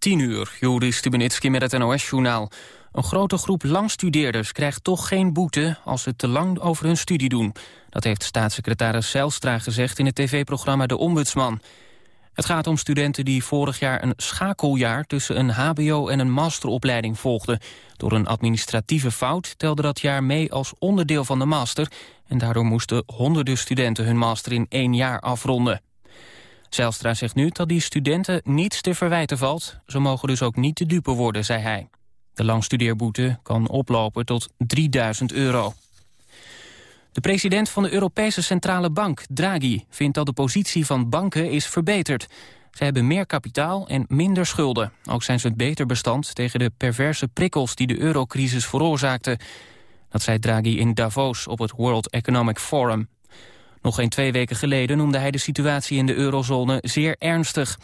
10 uur, Juri Stubenitski met het NOS-journaal. Een grote groep langstudeerders krijgt toch geen boete... als ze te lang over hun studie doen. Dat heeft staatssecretaris Zijlstra gezegd in het tv-programma De Ombudsman. Het gaat om studenten die vorig jaar een schakeljaar... tussen een hbo- en een masteropleiding volgden. Door een administratieve fout telde dat jaar mee als onderdeel van de master... en daardoor moesten honderden studenten hun master in één jaar afronden. Zijlstra zegt nu dat die studenten niets te verwijten valt. Ze mogen dus ook niet te dupe worden, zei hij. De langstudeerboete kan oplopen tot 3000 euro. De president van de Europese Centrale Bank, Draghi, vindt dat de positie van banken is verbeterd. Ze hebben meer kapitaal en minder schulden. Ook zijn ze beter bestand tegen de perverse prikkels die de eurocrisis veroorzaakte. Dat zei Draghi in Davos op het World Economic Forum. Nog geen twee weken geleden noemde hij de situatie in de eurozone zeer ernstig.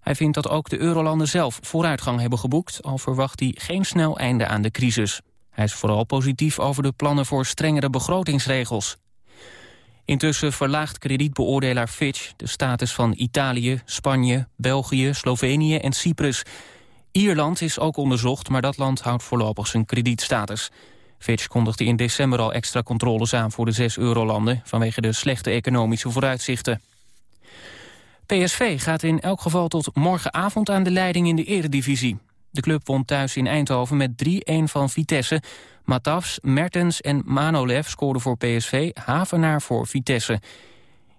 Hij vindt dat ook de eurolanden zelf vooruitgang hebben geboekt... al verwacht hij geen snel einde aan de crisis. Hij is vooral positief over de plannen voor strengere begrotingsregels. Intussen verlaagt kredietbeoordelaar Fitch de status van Italië, Spanje, België, Slovenië en Cyprus. Ierland is ook onderzocht, maar dat land houdt voorlopig zijn kredietstatus. Fitch kondigde in december al extra controles aan voor de zes eurolanden... vanwege de slechte economische vooruitzichten. PSV gaat in elk geval tot morgenavond aan de leiding in de eredivisie. De club won thuis in Eindhoven met 3-1 van Vitesse. Matafs, Mertens en Manolev scoorden voor PSV, Havenaar voor Vitesse.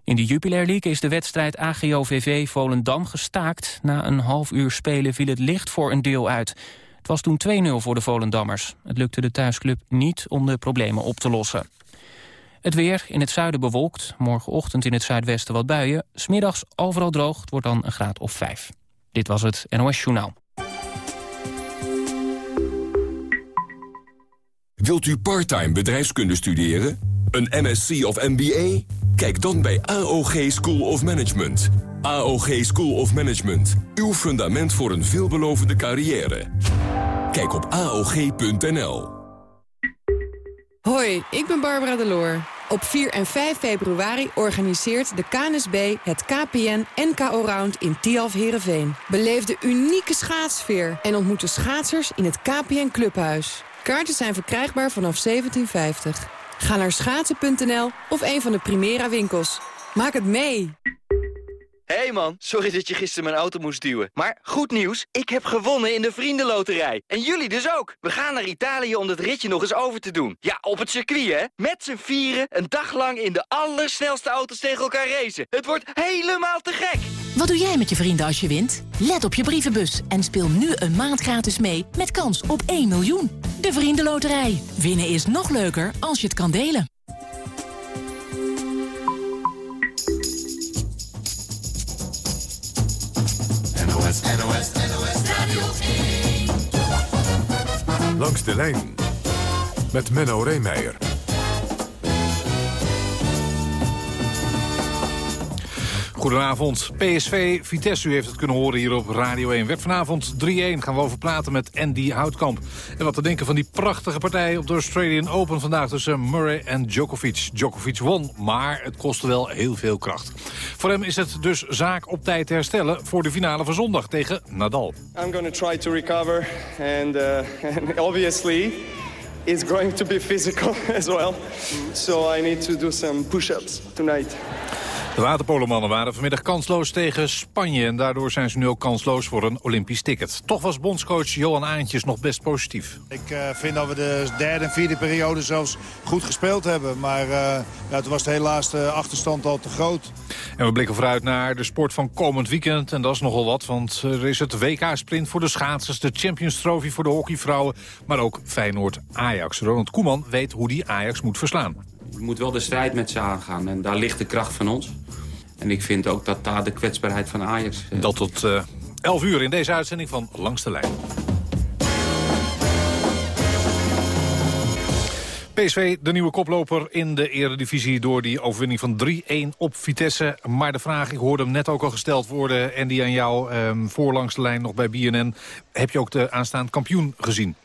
In de Jupiler League is de wedstrijd AGOVV Volendam gestaakt. Na een half uur spelen viel het licht voor een deel uit. Het was toen 2-0 voor de Volendammers. Het lukte de thuisclub niet om de problemen op te lossen. Het weer in het zuiden bewolkt. Morgenochtend in het zuidwesten wat buien. Smiddags overal droog. Het wordt dan een graad of 5. Dit was het NOS Journaal. Wilt u parttime bedrijfskunde studeren? Een MSc of MBA? Kijk dan bij AOG School of Management. AOG School of Management. Uw fundament voor een veelbelovende carrière. Kijk op AOG.nl. Hoi, ik ben Barbara Deloor. Op 4 en 5 februari organiseert de KNSB het KPN NKO Round in Tialf Herenveen. Beleef de unieke schaatsfeer en ontmoet de schaatsers in het KPN Clubhuis. Kaarten zijn verkrijgbaar vanaf 1750. Ga naar schaatsen.nl of een van de Primera winkels. Maak het mee! Hey man, sorry dat je gisteren mijn auto moest duwen. Maar goed nieuws, ik heb gewonnen in de Vriendenloterij. En jullie dus ook. We gaan naar Italië om dat ritje nog eens over te doen. Ja, op het circuit hè. Met z'n vieren, een dag lang in de allersnelste auto's tegen elkaar racen. Het wordt helemaal te gek. Wat doe jij met je vrienden als je wint? Let op je brievenbus en speel nu een maand gratis mee met kans op 1 miljoen. De Vriendenloterij. Winnen is nog leuker als je het kan delen. Radio 1. Langs de lijn met Menno Reemeijer. Goedenavond. PSV Vitesse, u heeft het kunnen horen hier op Radio 1. Werd vanavond 3-1. Gaan we over praten met Andy Houtkamp. En wat te denken van die prachtige partij op de Australian Open vandaag tussen Murray en Djokovic. Djokovic won, maar het kostte wel heel veel kracht. Voor hem is het dus zaak op tijd te herstellen voor de finale van zondag tegen Nadal. I'm going to try to recover uh, and obviously it's going to be physical as well. So I need to do some push-ups tonight. De waterpolomannen waren vanmiddag kansloos tegen Spanje... en daardoor zijn ze nu ook kansloos voor een Olympisch ticket. Toch was bondscoach Johan Aantjes nog best positief. Ik uh, vind dat we de derde en vierde periode zelfs goed gespeeld hebben. Maar uh, ja, toen was de helaas de achterstand al te groot. En we blikken vooruit naar de sport van komend weekend. En dat is nogal wat, want er is het WK-sprint voor de schaatsers... de Champions Trophy voor de hockeyvrouwen... maar ook Feyenoord-Ajax. Ronald Koeman weet hoe die Ajax moet verslaan. Je moet wel de strijd met ze aangaan en daar ligt de kracht van ons. En ik vind ook dat daar de kwetsbaarheid van Ajax... Uh... Dat tot uh, 11 uur in deze uitzending van Langs de Lijn. PSV, de nieuwe koploper in de eredivisie door die overwinning van 3-1 op Vitesse. Maar de vraag, ik hoorde hem net ook al gesteld worden... en die aan jou um, voor langs de lijn nog bij BNN. Heb je ook de aanstaand kampioen gezien?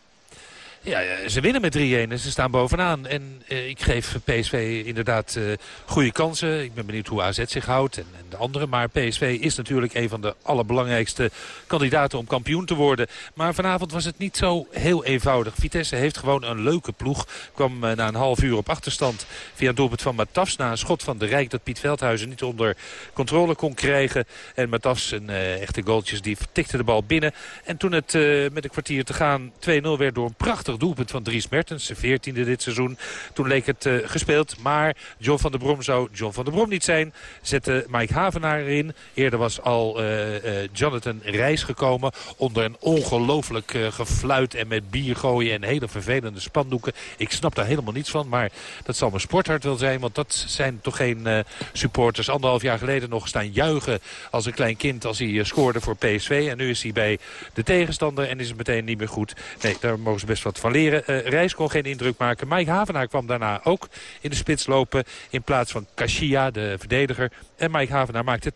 Ja, ze winnen met 3-1 en ze staan bovenaan. En uh, ik geef PSV inderdaad uh, goede kansen. Ik ben benieuwd hoe AZ zich houdt en, en, de anderen. Maar PSV is natuurlijk een van de allerbelangrijkste kandidaten om kampioen te worden. Maar vanavond was het niet zo heel eenvoudig. Vitesse heeft gewoon een leuke ploeg. Kwam uh, na een half uur op achterstand via een doelpunt van Matafs. Na een schot van de Rijk dat Piet Veldhuizen niet onder controle kon krijgen. En Matafs, een echte goaltjes, die tikte de bal binnen. En toen het met een kwartier te gaan 2-0 werd door een prachtig doelpunt van Dries Mertens. Zijn veertiende dit seizoen. Toen leek het uh, gespeeld. Maar John van der Brom zou John van der Brom niet zijn. Zette Mike Havenaar erin. Eerder was al uh, uh, Jonathan Reis gekomen. Onder een ongelooflijk gefluit en met bier gooien en hele vervelende spandoeken. Ik snap daar helemaal niets van. Maar dat zal mijn sporthart wel zijn. Want dat zijn toch geen supporters. Anderhalf jaar geleden nog staan juichen als een klein kind als hij scoorde voor PSV. En nu is hij bij de tegenstander en is het meteen niet meer goed. Nee, daar mogen ze best wat van leren. Uh, Reis kon geen indruk maken. Mike Havenaar kwam daarna ook in de spits lopen. In plaats van Kashia, de verdediger. En Mike Havenaar maakte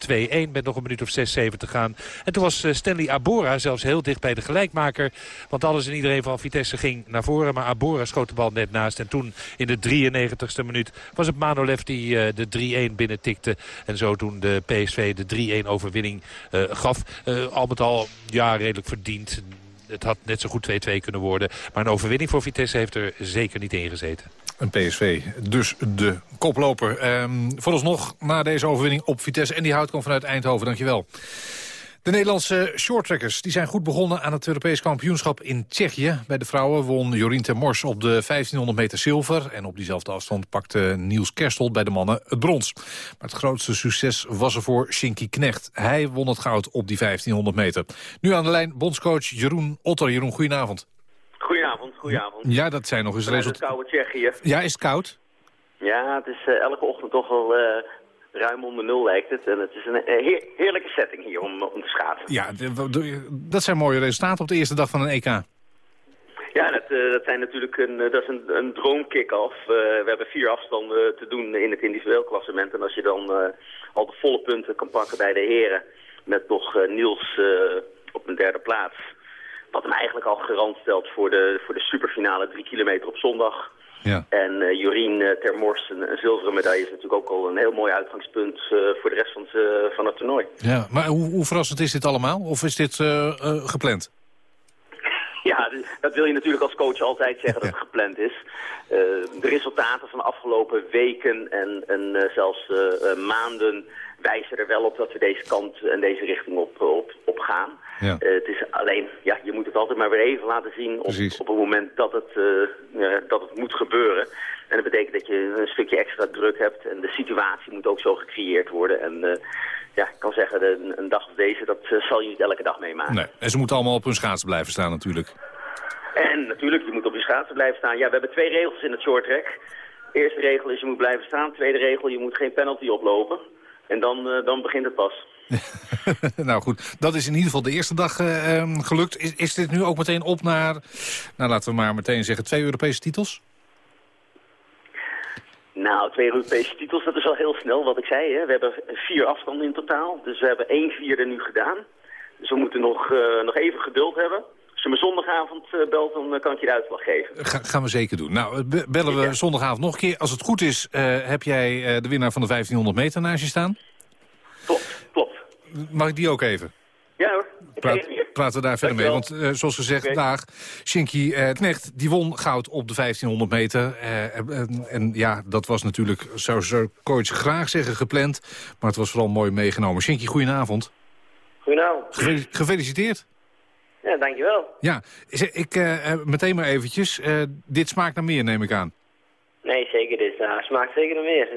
2-1 met nog een minuut of 6, 7 te gaan. En toen was uh, Stanley Abora zelfs heel dicht bij de gelijkmaker. Want alles en iedereen van Vitesse ging naar voren. Maar Abora schoot de bal net naast. En toen in de 93ste minuut was het Manolev die uh, de 3-1 binnen tikte. En zo toen de PSV de 3-1 overwinning gaf. al met al ja, redelijk verdiend het had net zo goed 2-2 kunnen worden. Maar een overwinning voor Vitesse heeft er zeker niet in gezeten. Een PSV, dus de koploper. Um, vooralsnog na deze overwinning op Vitesse. En die houdt komt vanuit Eindhoven, dankjewel. De Nederlandse shorttrackers die zijn goed begonnen aan het Europees kampioenschap in Tsjechië. Bij de vrouwen won Jorien Termors op de 1500 meter zilver. En op diezelfde afstand pakte Niels Kerstel bij de mannen het brons. Maar het grootste succes was er voor Shinky Knecht. Hij won het goud op die 1500 meter. Nu aan de lijn bondscoach Jeroen Otter. Jeroen, goedenavond. Goedenavond, goedenavond. Ja, dat zijn nog eens resultaten. Het koude Tsjechië. Ja, is het koud? Ja, het is uh, elke ochtend toch wel... Uh ruim onder nul lijkt het. En het is een heer, heerlijke setting hier om, om te schaatsen. Ja, dat zijn mooie resultaten op de eerste dag van een EK. Ja, dat, uh, dat zijn natuurlijk een, dat is een, een droomkick-off. Uh, we hebben vier afstanden te doen in het individueel klassement. En als je dan uh, al de volle punten kan pakken bij de heren... met nog Niels op een derde plaats... wat hem eigenlijk al garant stelt voor de, voor de superfinale drie kilometer op zondag... Ja. En uh, Jorien uh, Termors, een, een, zilveren medaille, is natuurlijk ook al een heel mooi uitgangspunt uh, voor de rest van het, van het toernooi. Ja, maar hoe, hoe, verrassend is dit allemaal? Of is dit gepland? Ja, dat wil je natuurlijk als coach altijd zeggen dat het gepland is. de resultaten van de afgelopen weken en, en zelfs maanden wijzen er wel op dat we deze kant en deze richting op, op, op gaan. Ja. Uh, het is alleen, ja, je moet het altijd maar weer even laten zien op, op het moment dat het, uh, ja, dat het moet gebeuren. En dat betekent dat je een stukje extra druk hebt en de situatie moet ook zo gecreëerd worden. En uh, ja, ik kan zeggen, een, een dag als deze, dat zal je niet elke dag meemaken. Nee. En ze moeten allemaal op hun schaatsen blijven staan natuurlijk. En natuurlijk, je moet op je schaatsen blijven staan. Ja, we hebben twee regels in het short track. De eerste regel is je moet blijven staan. Tweede regel, je moet geen penalty oplopen. En dan, uh, dan begint het pas. nou goed, dat is in ieder geval de eerste dag uh, um, gelukt. Is, is dit nu ook meteen op naar, nou laten we maar meteen zeggen, twee Europese titels? Nou, twee Europese titels, dat is al heel snel wat ik zei. Hè. We hebben vier afstanden in totaal, dus we hebben één vierde nu gedaan. Dus we moeten nog, uh, nog even geduld hebben. Als je me zondagavond uh, belt, dan kan ik je de uitslag geven. Ga, gaan we zeker doen. Nou, bellen we ja. zondagavond nog een keer. Als het goed is, uh, heb jij de winnaar van de 1500 meter naast je staan? Klopt. Mag ik die ook even? Ja hoor. Praat, praten we daar verder mee. Want uh, zoals gezegd, okay. vandaag, Shinky uh, Knecht, die won goud op de 1500 meter. Uh, en, en, ja, dat was natuurlijk, zou Sir coach graag zeggen, gepland. Maar het was vooral mooi meegenomen. Shinky, goedenavond. Goedenavond. Ge gefeliciteerd. Ja, dankjewel. Ja, ik meteen maar eventjes. dit smaakt naar meer, neem ik aan. Nee, zeker. Dit smaakt zeker naar meer.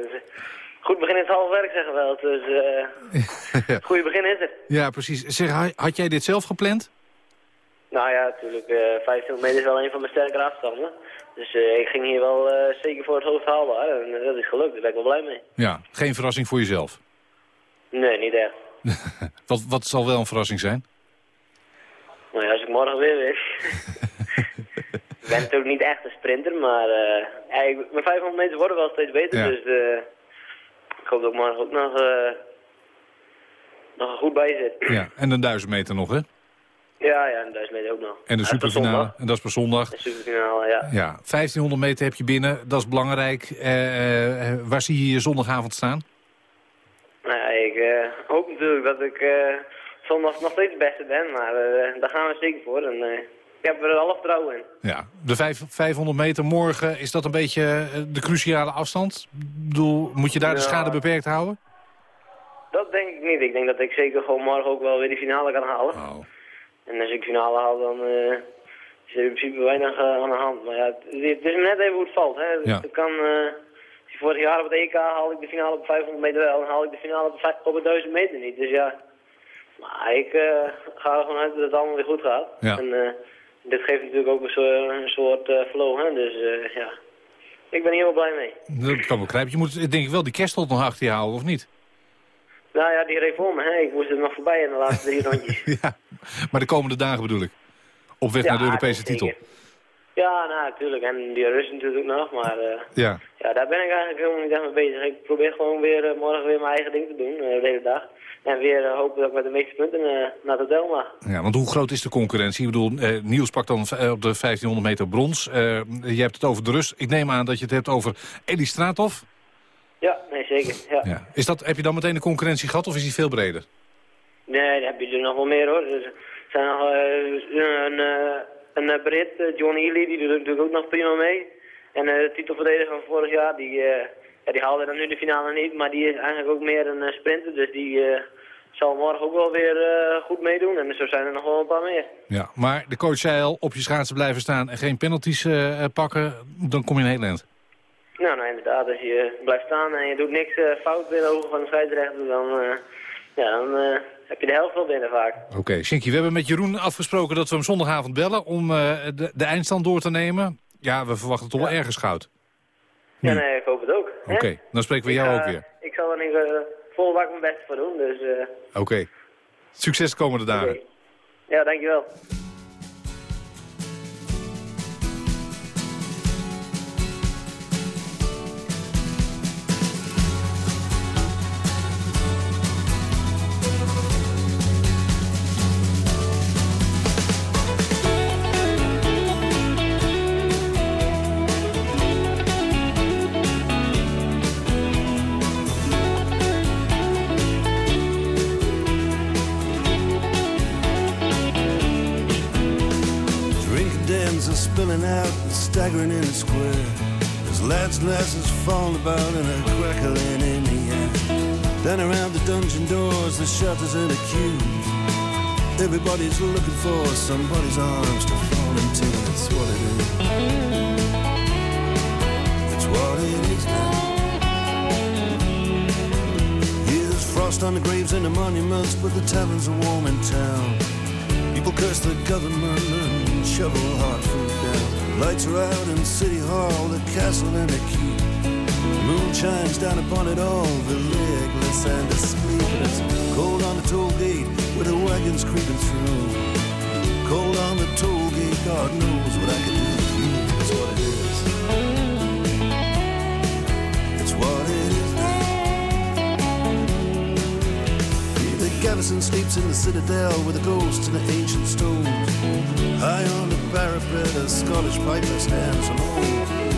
Goed begin in het half werk, zeggen we wel. Dus uh, goede begin is het. Ja, precies. Zeg, had jij dit zelf gepland? Nou ja, natuurlijk. Uh, 1500 meter is wel een van mijn sterkere afstanden. Dus uh, ik ging hier wel uh, zeker voor het hoofd haalbaar. En dat is gelukt. Daar ben ik wel blij mee. Ja, geen verrassing voor jezelf? Nee, niet echt. wat, wat zal wel een verrassing zijn? Nou ja, als ik morgen weer wist. ik ben natuurlijk niet echt een sprinter, maar ja, mijn 500 meter worden wel steeds beter. Ja. Dus ik hoop dat ik morgen ook nog, uh, nog goed bij zit. Ja, en een duizend meter nog, hè? Ja, ja, en 1000 meter ook nog. En de Ja, superfinale. En dat is per zondag. De superfinale, ja. Ja, 1500 meter heb je binnen. Dat is belangrijk. Eh, eh, waar zie je je zondagavond staan? Nou ja, ik eh, hoop natuurlijk dat ik eh, zondag nog steeds de beste ben, maar eh, daar gaan we zeker voor. En, eh, heb er alle vertrouwen in. Ja, de vijf- 500 meter morgen, is dat een beetje eh, de cruciale afstand? Ik bedoel, moet je daar de schade beperkt houden? Dat denk ik niet. Ik denk dat ik zeker gewoon morgen ook wel weer die finale kan halen. Oh. En als ik de finale haal, dan eh, is er in principe weinig eh, aan de hand. Maar ja, het, het is net even hoe het valt. Hè. Ja. Het kan, eh, vorig jaar op het EK haalde ik de finale op 500 meter wel en haal ik de finale op, vijf- op het 1000 meter niet. Dus ja, maar ik ga er gewoon uit dat het allemaal weer goed gaat. Ja. En dit geeft natuurlijk ook een soort, een soort eh, flow. Hè. Dus eh, ja, ik ben hier wel blij mee. Dat kan wel begrijpen. Je moet denk ik wel die kerstel nog achter je houden, of niet? Nou ja, die reed voor me. Hè. Ik moest er nog voorbij in de laatste drie rondjes. ja, maar de komende dagen bedoel ik. Op weg Ja, naar de Europese titel. Ja, nou, natuurlijk. En die rust natuurlijk nog, maar eh, Ja. ja, daar ben ik eigenlijk helemaal niet echt mee bezig. Ik probeer gewoon weer morgen weer mijn eigen ding te doen, de hele dag. En weer eh, hopen dat ik met de meeste punten eh, naar hotel mag. ja, want hoe groot is de concurrentie? Ik bedoel, eh, Niels pakt dan op de 1500 meter brons. Je hebt het over de rust. Ik neem aan dat je het hebt over Elie Straathoff. Ja, nee, zeker. Ja. Ja. Is dat, heb je dan meteen een concurrentie gehad of is die veel breder? Nee, dan heb je er nog wel meer hoor. Er zijn nog een, een Brit, John Ely, die doet natuurlijk ook nog prima mee. En de titelverdediger van vorig jaar, die, ja, die haalde dan nu de finale niet, maar die is eigenlijk ook meer een sprinter. Dus die zal morgen ook wel weer eh, goed meedoen. En zo zijn er nog wel een paar meer. Ja, maar de coach zei al, op je schaatsen blijven staan en geen penalties eh, eh, pakken, dan kom je een heel eind. Nou, nou inderdaad, als je blijft staan en je doet niks fout in de ogen van de scheidsrechter, dan, ja, dan heb je de helft wel binnen vaak. Oké, Shinky, we hebben met Jeroen afgesproken dat we hem zondagavond bellen om de, de eindstand door te nemen. Ja, we verwachten toch wel ergens goud. Ja, nee, ik hoop het ook. Oké, dan spreken we jou ook weer. Ik zal niet uh, vol bak mijn best voor doen, dus eh, Oké. Succes de komende dagen. ja, dankjewel. Staggering in the square. There's lads' and lasses falling about and a crackling in the air. Then around the dungeon doors, the shutters and the queues. Everybody's looking for somebody's arms to fall into. That's what it is. That's what it is now. Here's frost on the graves and the monuments, but the taverns are warm in town. People curse the government and shovel down. Lights are out in City Hall, the castle and the keep. The moon shines down upon it all, the legless and asleep. And it's cold on the toll gate with the wagons creeping through. Cold on the toll gate, God knows what I can do. That's what it is. It's what it is now. The garrison sleeps in the citadel with the ghosts and the ancient stones. High on the parapet, a Scottish piper stands alone.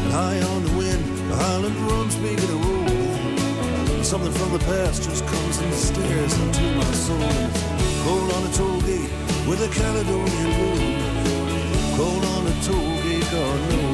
And high on the wind, the Highland drums begin to roll. Something from the past just comes and stares into my soul. Cold on a toll gate with a Caledonian moon. Cold on a toll gate, God knows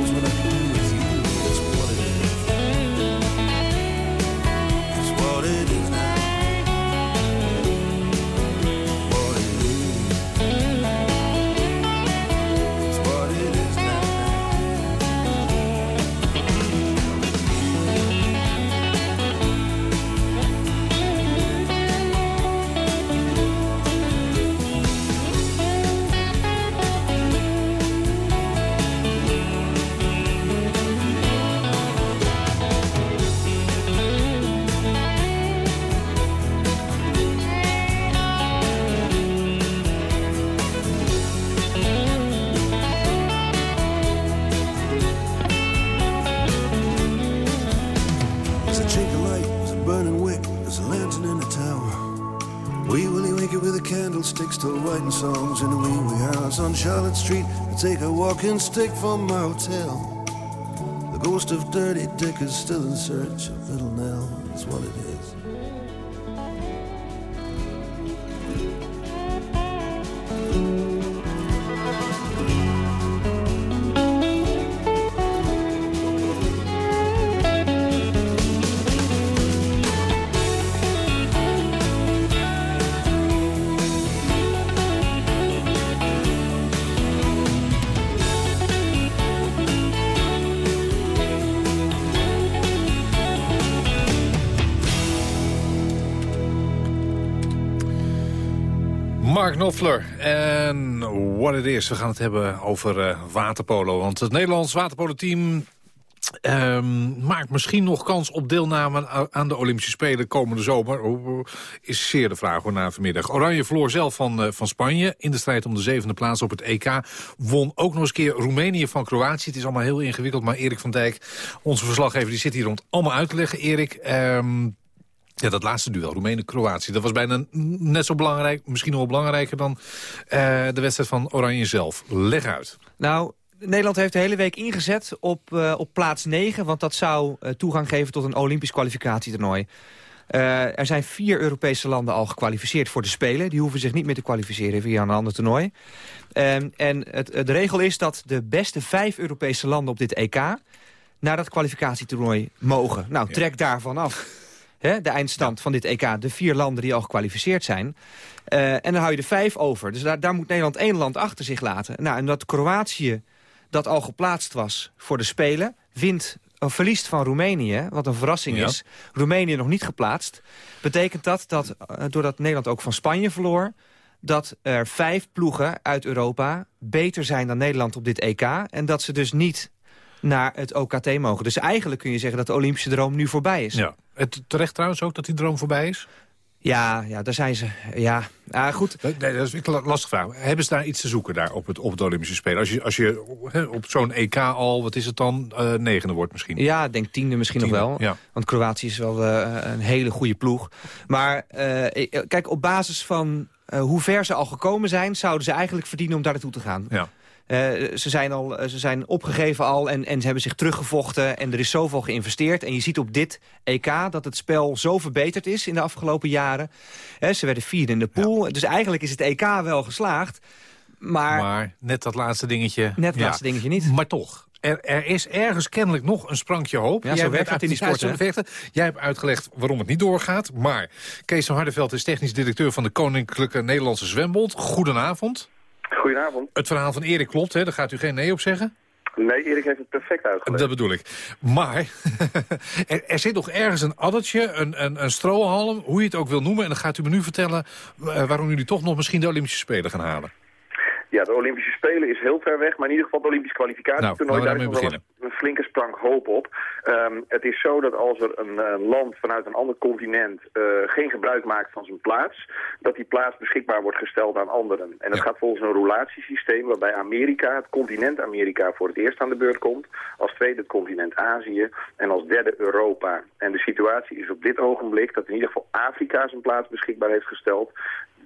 Street. I take a walking stick from my hotel. The ghost of Dirty Dick is still in search of Little Nell. That's what it is. Mark en What It Is. We gaan het hebben over uh, waterpolo. Want het Nederlands waterpolo-team um, maakt misschien nog kans op deelname aan de Olympische Spelen komende zomer. Is zeer de vraag hoor na vanmiddag. Oranje verloor zelf van, uh, van Spanje in de strijd om de zevende plaats op het EK. Won ook nog eens keer Roemenië van Kroatië. Het is allemaal heel ingewikkeld, maar Erik van Dijk, onze verslaggever, die zit hier rond allemaal uit te leggen. Erik, um, ja, dat laatste duel, Roemenen-Kroatië. Dat was bijna net zo belangrijk, misschien nog wel belangrijker dan uh, de wedstrijd van Oranje zelf. Leg uit. Nou, Nederland heeft de hele week ingezet op, uh, op plaats 9... want dat zou uh, toegang geven tot een Olympisch kwalificatietoernooi. Uh, er zijn vier Europese landen al gekwalificeerd voor de Spelen. Die hoeven zich niet meer te kwalificeren via een ander toernooi. Um, en het, de regel is dat de beste vijf Europese landen op dit EK... naar dat kwalificatietoernooi mogen. Nou, trek daarvan af hè, de eindstand van dit EK. De vier landen die al gekwalificeerd zijn. Uh, en dan hou je er vijf over. Dus daar, daar moet Nederland één land achter zich laten. Nou, en dat Kroatië, dat al geplaatst was voor de Spelen... wint of verliest van Roemenië, wat een verrassing ja. is. Roemenië nog niet geplaatst. Betekent dat, dat uh, doordat Nederland ook van Spanje verloor... dat er vijf ploegen uit Europa beter zijn dan Nederland op dit EK... en dat ze dus niet naar het OKT mogen. Dus eigenlijk kun je zeggen dat de Olympische droom nu voorbij is. Ja. Het, terecht trouwens ook dat die droom voorbij is? Ja, ja, daar zijn ze. Ja, ah, goed. Nee, dat is een lastige vraag. Hebben ze daar iets te zoeken daar op het, op het Olympische Spelen? Als je, als je he, op zo'n EK al, wat is het dan, uh, negende wordt misschien? Ja, ik denk tiende misschien tiende, nog wel. Ja. Want Kroatië is wel uh, een hele goede ploeg. Maar uh, kijk, op basis van hoe ver ze al gekomen zijn... zouden ze eigenlijk verdienen om daar naartoe te gaan. Ja. Uh, ze, zijn al, ze zijn opgegeven al en, en ze hebben zich teruggevochten. En er is zoveel geïnvesteerd. En je ziet op dit EK dat het spel zo verbeterd is in de afgelopen jaren. Uh, ze werden vierde in de pool. Ja. Dus eigenlijk is het EK wel geslaagd. Maar, maar net dat laatste dingetje... Net dat ja. laatste dingetje niet. Maar toch, er, er, is ergens kennelijk nog een sprankje hoop. Ja, zo werkt het in die sport. Vechten. Jij hebt uitgelegd waarom het niet doorgaat. Maar Kees van Hardeveld is technisch directeur van de Koninklijke Nederlandse Zwembond. Goedenavond. Goedenavond. Het verhaal van Erik klopt, hè? daar gaat u geen nee op zeggen? Nee, Erik heeft het perfect uitgelegd. Dat bedoel ik. Maar er, er, zit nog ergens een addertje, een, een, een strohalm, hoe je het ook wil noemen. En dan gaat u me nu vertellen uh, waarom jullie toch nog misschien de Olympische Spelen gaan halen. Ja, de Olympische Spelen is heel ver weg, maar in ieder geval het Olympisch kwalificatietoernooi, nou, daar is nog wel een, een, flinke sprank hoop op. Um, het is zo dat als er een uh, land vanuit een ander continent uh, geen gebruik maakt van zijn plaats, dat die plaats beschikbaar wordt gesteld aan anderen. En dat ja. gaat volgens een roulatiesysteem waarbij Amerika, het continent Amerika, voor het eerst aan de beurt komt. Als tweede het continent Azië en als derde Europa. En de situatie is op dit ogenblik dat in ieder geval Afrika zijn plaats beschikbaar heeft gesteld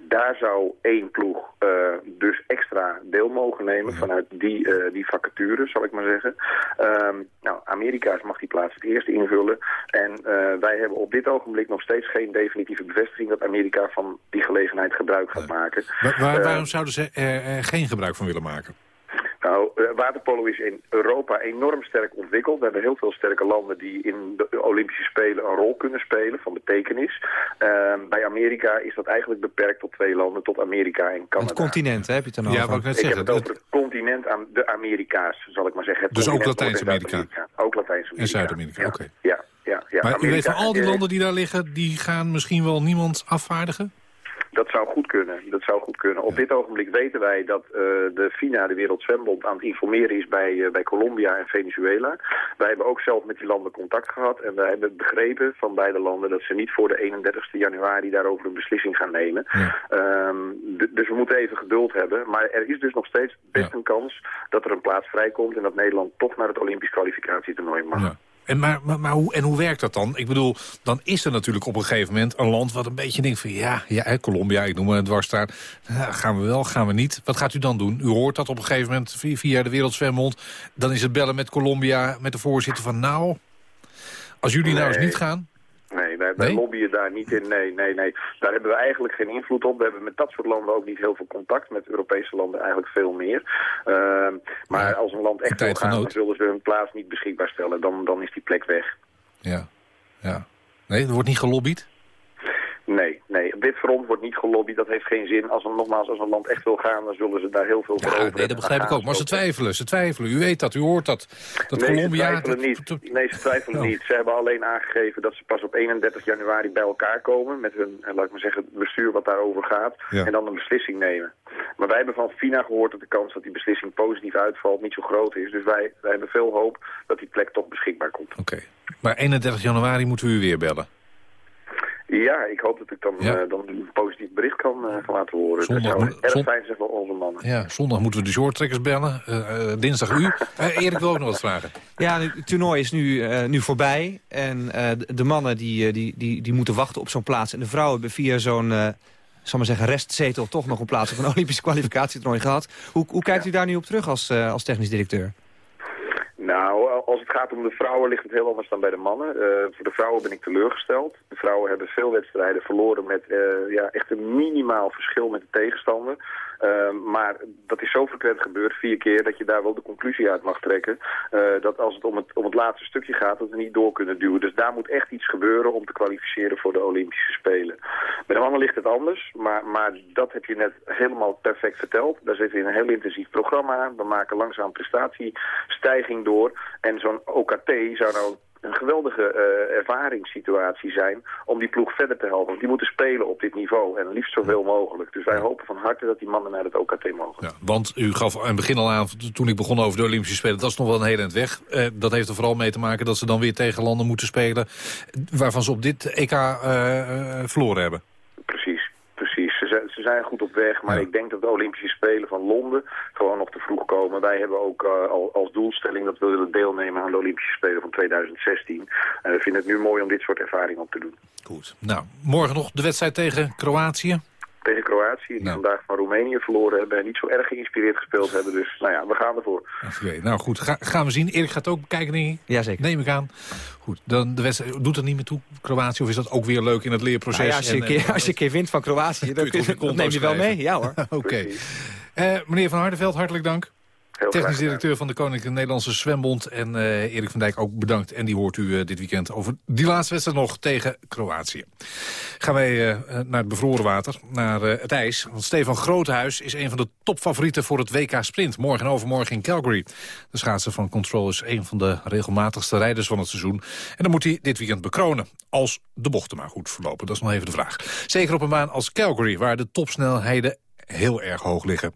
daar zou één ploeg uh, dus extra deel mogen nemen vanuit die, uh, die vacature, zal ik maar zeggen. Um, nou, Amerika mag die plaats het eerst invullen. En uh, wij hebben op dit ogenblik nog steeds geen definitieve bevestiging dat Amerika van die gelegenheid gebruik gaat maken. Waar, waar, waarom zouden ze er geen gebruik van willen maken? Waterpolo is in Europa enorm sterk ontwikkeld. We hebben heel veel sterke landen die in de Olympische Spelen een rol kunnen spelen, van betekenis. Uh, bij Amerika is dat eigenlijk beperkt tot twee landen, tot Amerika en Canada. Het continent, hè, heb je het dan ja, over? ik net ik heb het over het continent, aan de Amerika's, zal ik maar zeggen. Het dus ook Latijns-Amerika? Ook Latijns-Amerika. En Zuid-Amerika, ja. oké. Okay. Ja, ja, ja. Maar Amerika, u weet van al die landen die daar liggen, die gaan misschien wel niemand afvaardigen? Dat zou goed kunnen. Dat zou goed kunnen. Op ja. dit ogenblik weten wij dat uh, de FINA, de Wereldzwembond, aan het informeren is bij, uh, bij Colombia en Venezuela. Wij hebben ook zelf met die landen contact gehad en wij hebben begrepen van beide landen dat ze niet voor de 31 januari daarover een beslissing gaan nemen. Ja. Um, dus we moeten even geduld hebben. Maar er is dus nog steeds best ja. een kans dat er een plaats vrijkomt en dat Nederland toch naar het Olympisch kwalificatietoernooi mag. En, maar, maar, hoe, en hoe werkt dat dan? Ik bedoel, dan is er natuurlijk op een gegeven moment een land... wat een beetje denkt van ja, ja Colombia, ik noem maar dwarsstaat. Ja, gaan we wel, gaan we niet? Wat gaat u dan doen? U hoort dat op een gegeven moment via, de Wereldzwembond. Dan is het bellen met Colombia, met de voorzitter van nou... Als jullie nou eens niet gaan, Nee, wij, lobbyen daar niet in. Nee, nee, nee. Daar hebben we eigenlijk geen invloed op. We hebben met dat soort landen ook niet heel veel contact. Met Europese landen eigenlijk veel meer. Ehm, maar als een land echt wil gaan, dan zullen ze hun plaats niet beschikbaar stellen. Dan, dan is die plek weg. Ja, ja. Nee, er wordt niet gelobbyd? Nee, nee. Op dit front wordt niet gelobbyd. Dat heeft geen zin. Als een, nogmaals, als een land echt wil gaan, dan zullen ze daar heel veel voor over Nee, dat begrijp ik ook. Maar ze twijfelen, ze twijfelen. U weet dat, u hoort dat. dat nee, Colombia, ze twijfelen niet. Nee, ze twijfelen niet. Ze hebben alleen aangegeven dat ze pas op 31 januari bij elkaar komen. Met hun, eh, laat ik maar zeggen, het bestuur wat daarover gaat. En dan een beslissing nemen. Maar wij hebben van FINA gehoord dat de kans dat die beslissing positief uitvalt niet zo groot is. Dus wij, wij hebben veel hoop dat die plek toch beschikbaar komt. Oké. Maar 31 januari moeten we u weer bellen. Ja, ik hoop dat ik dan, ja. uh, dan een positief bericht kan, uh, kan laten horen. Zondag dat zou erg fijn zijn voor onze mannen. Ja, zondag moeten we de shorttrekkers bellen. Uh, dinsdag u. Erik wil ook nog wat vragen. Ja, het toernooi is nu, nu voorbij. En de mannen die, die, die, die moeten wachten op zo'n plaats. En de vrouwen hebben via zo'n zal maar zeggen, restzetel toch nog een plaats op een Olympische kwalificatietoernooi gehad. Hoe, hoe kijkt u daar nu op terug als, als technisch directeur? Nou, als het gaat om de vrouwen ligt het heel anders dan bij de mannen. Uh, voor de vrouwen ben ik teleurgesteld. De vrouwen hebben veel wedstrijden verloren met uh, ja, echt een minimaal verschil met de tegenstander. Uh, maar dat is zo frequent gebeurd, vier keer, dat je daar wel de conclusie uit mag trekken. dat als het om, het om het laatste stukje gaat, dat we niet door kunnen duwen. Dus daar moet echt iets gebeuren om te kwalificeren voor de Olympische Spelen. Bij de mannen ligt het anders, maar, maar dat heb je net helemaal perfect verteld. Daar zit in een heel intensief programma aan. We maken langzaam prestatiestijging door. En zo'n OKT zou nou een geweldige uh, ervaringssituatie zijn om die ploeg verder te helpen. Want die moeten spelen op dit niveau en liefst zoveel mogelijk. Dus wij hopen van harte dat die mannen naar het OKT mogen. Ja, want u gaf aan het begin al aan, toen ik begon over de Olympische Spelen... dat is nog wel een hele eind weg. Uh, dat heeft er vooral mee te maken dat ze dan weer tegen landen moeten spelen... waarvan ze op dit EK uh, verloren hebben ze zijn goed op weg, maar ik denk dat de Olympische Spelen van Londen gewoon nog te vroeg komen. Wij hebben ook uh, al, als doelstelling dat we willen deelnemen aan de Olympische Spelen van 2016. En we vinden het nu mooi om dit soort ervaring op te doen. Goed. Nou, morgen nog de wedstrijd tegen Kroatië tegen Kroatië. Die nou. vandaag van Roemenië verloren hebben. En niet zo erg geïnspireerd gespeeld hebben. Dus nou ja, we gaan ervoor. Oké, nou goed. Ga, gaan we zien. Erik gaat ook bekijken, denk ik. Jazeker. Neem ik aan. Goed, dan de wedstrijd, doet er niet meer toe, Kroatië? Of is dat ook weer leuk in het leerproces? Nou ja, als, je een keer, eh, als je een keer wint van Kroatië, dan, dan neem je wel mee. Ja hoor. Oké. Uh, meneer Van Hardeveld, hartelijk dank. Technisch directeur van de Koninklijke Nederlandse Zwembond. En uh, Erik van Dijk ook bedankt. En die hoort u uh, dit weekend over die laatste wedstrijd nog tegen Kroatië. Gaan wij uh, naar het bevroren water, naar het ijs. Want Stefan Groothuis is een van de topfavorieten voor het WK Sprint. Morgen en overmorgen in Calgary. De schaatser van Control is een van de regelmatigste rijders van het seizoen. En dan moet hij dit weekend bekronen. Als de bochten maar goed verlopen. Dat is nog even de vraag. Zeker op een baan als Calgary, waar de topsnelheden heel erg hoog liggen.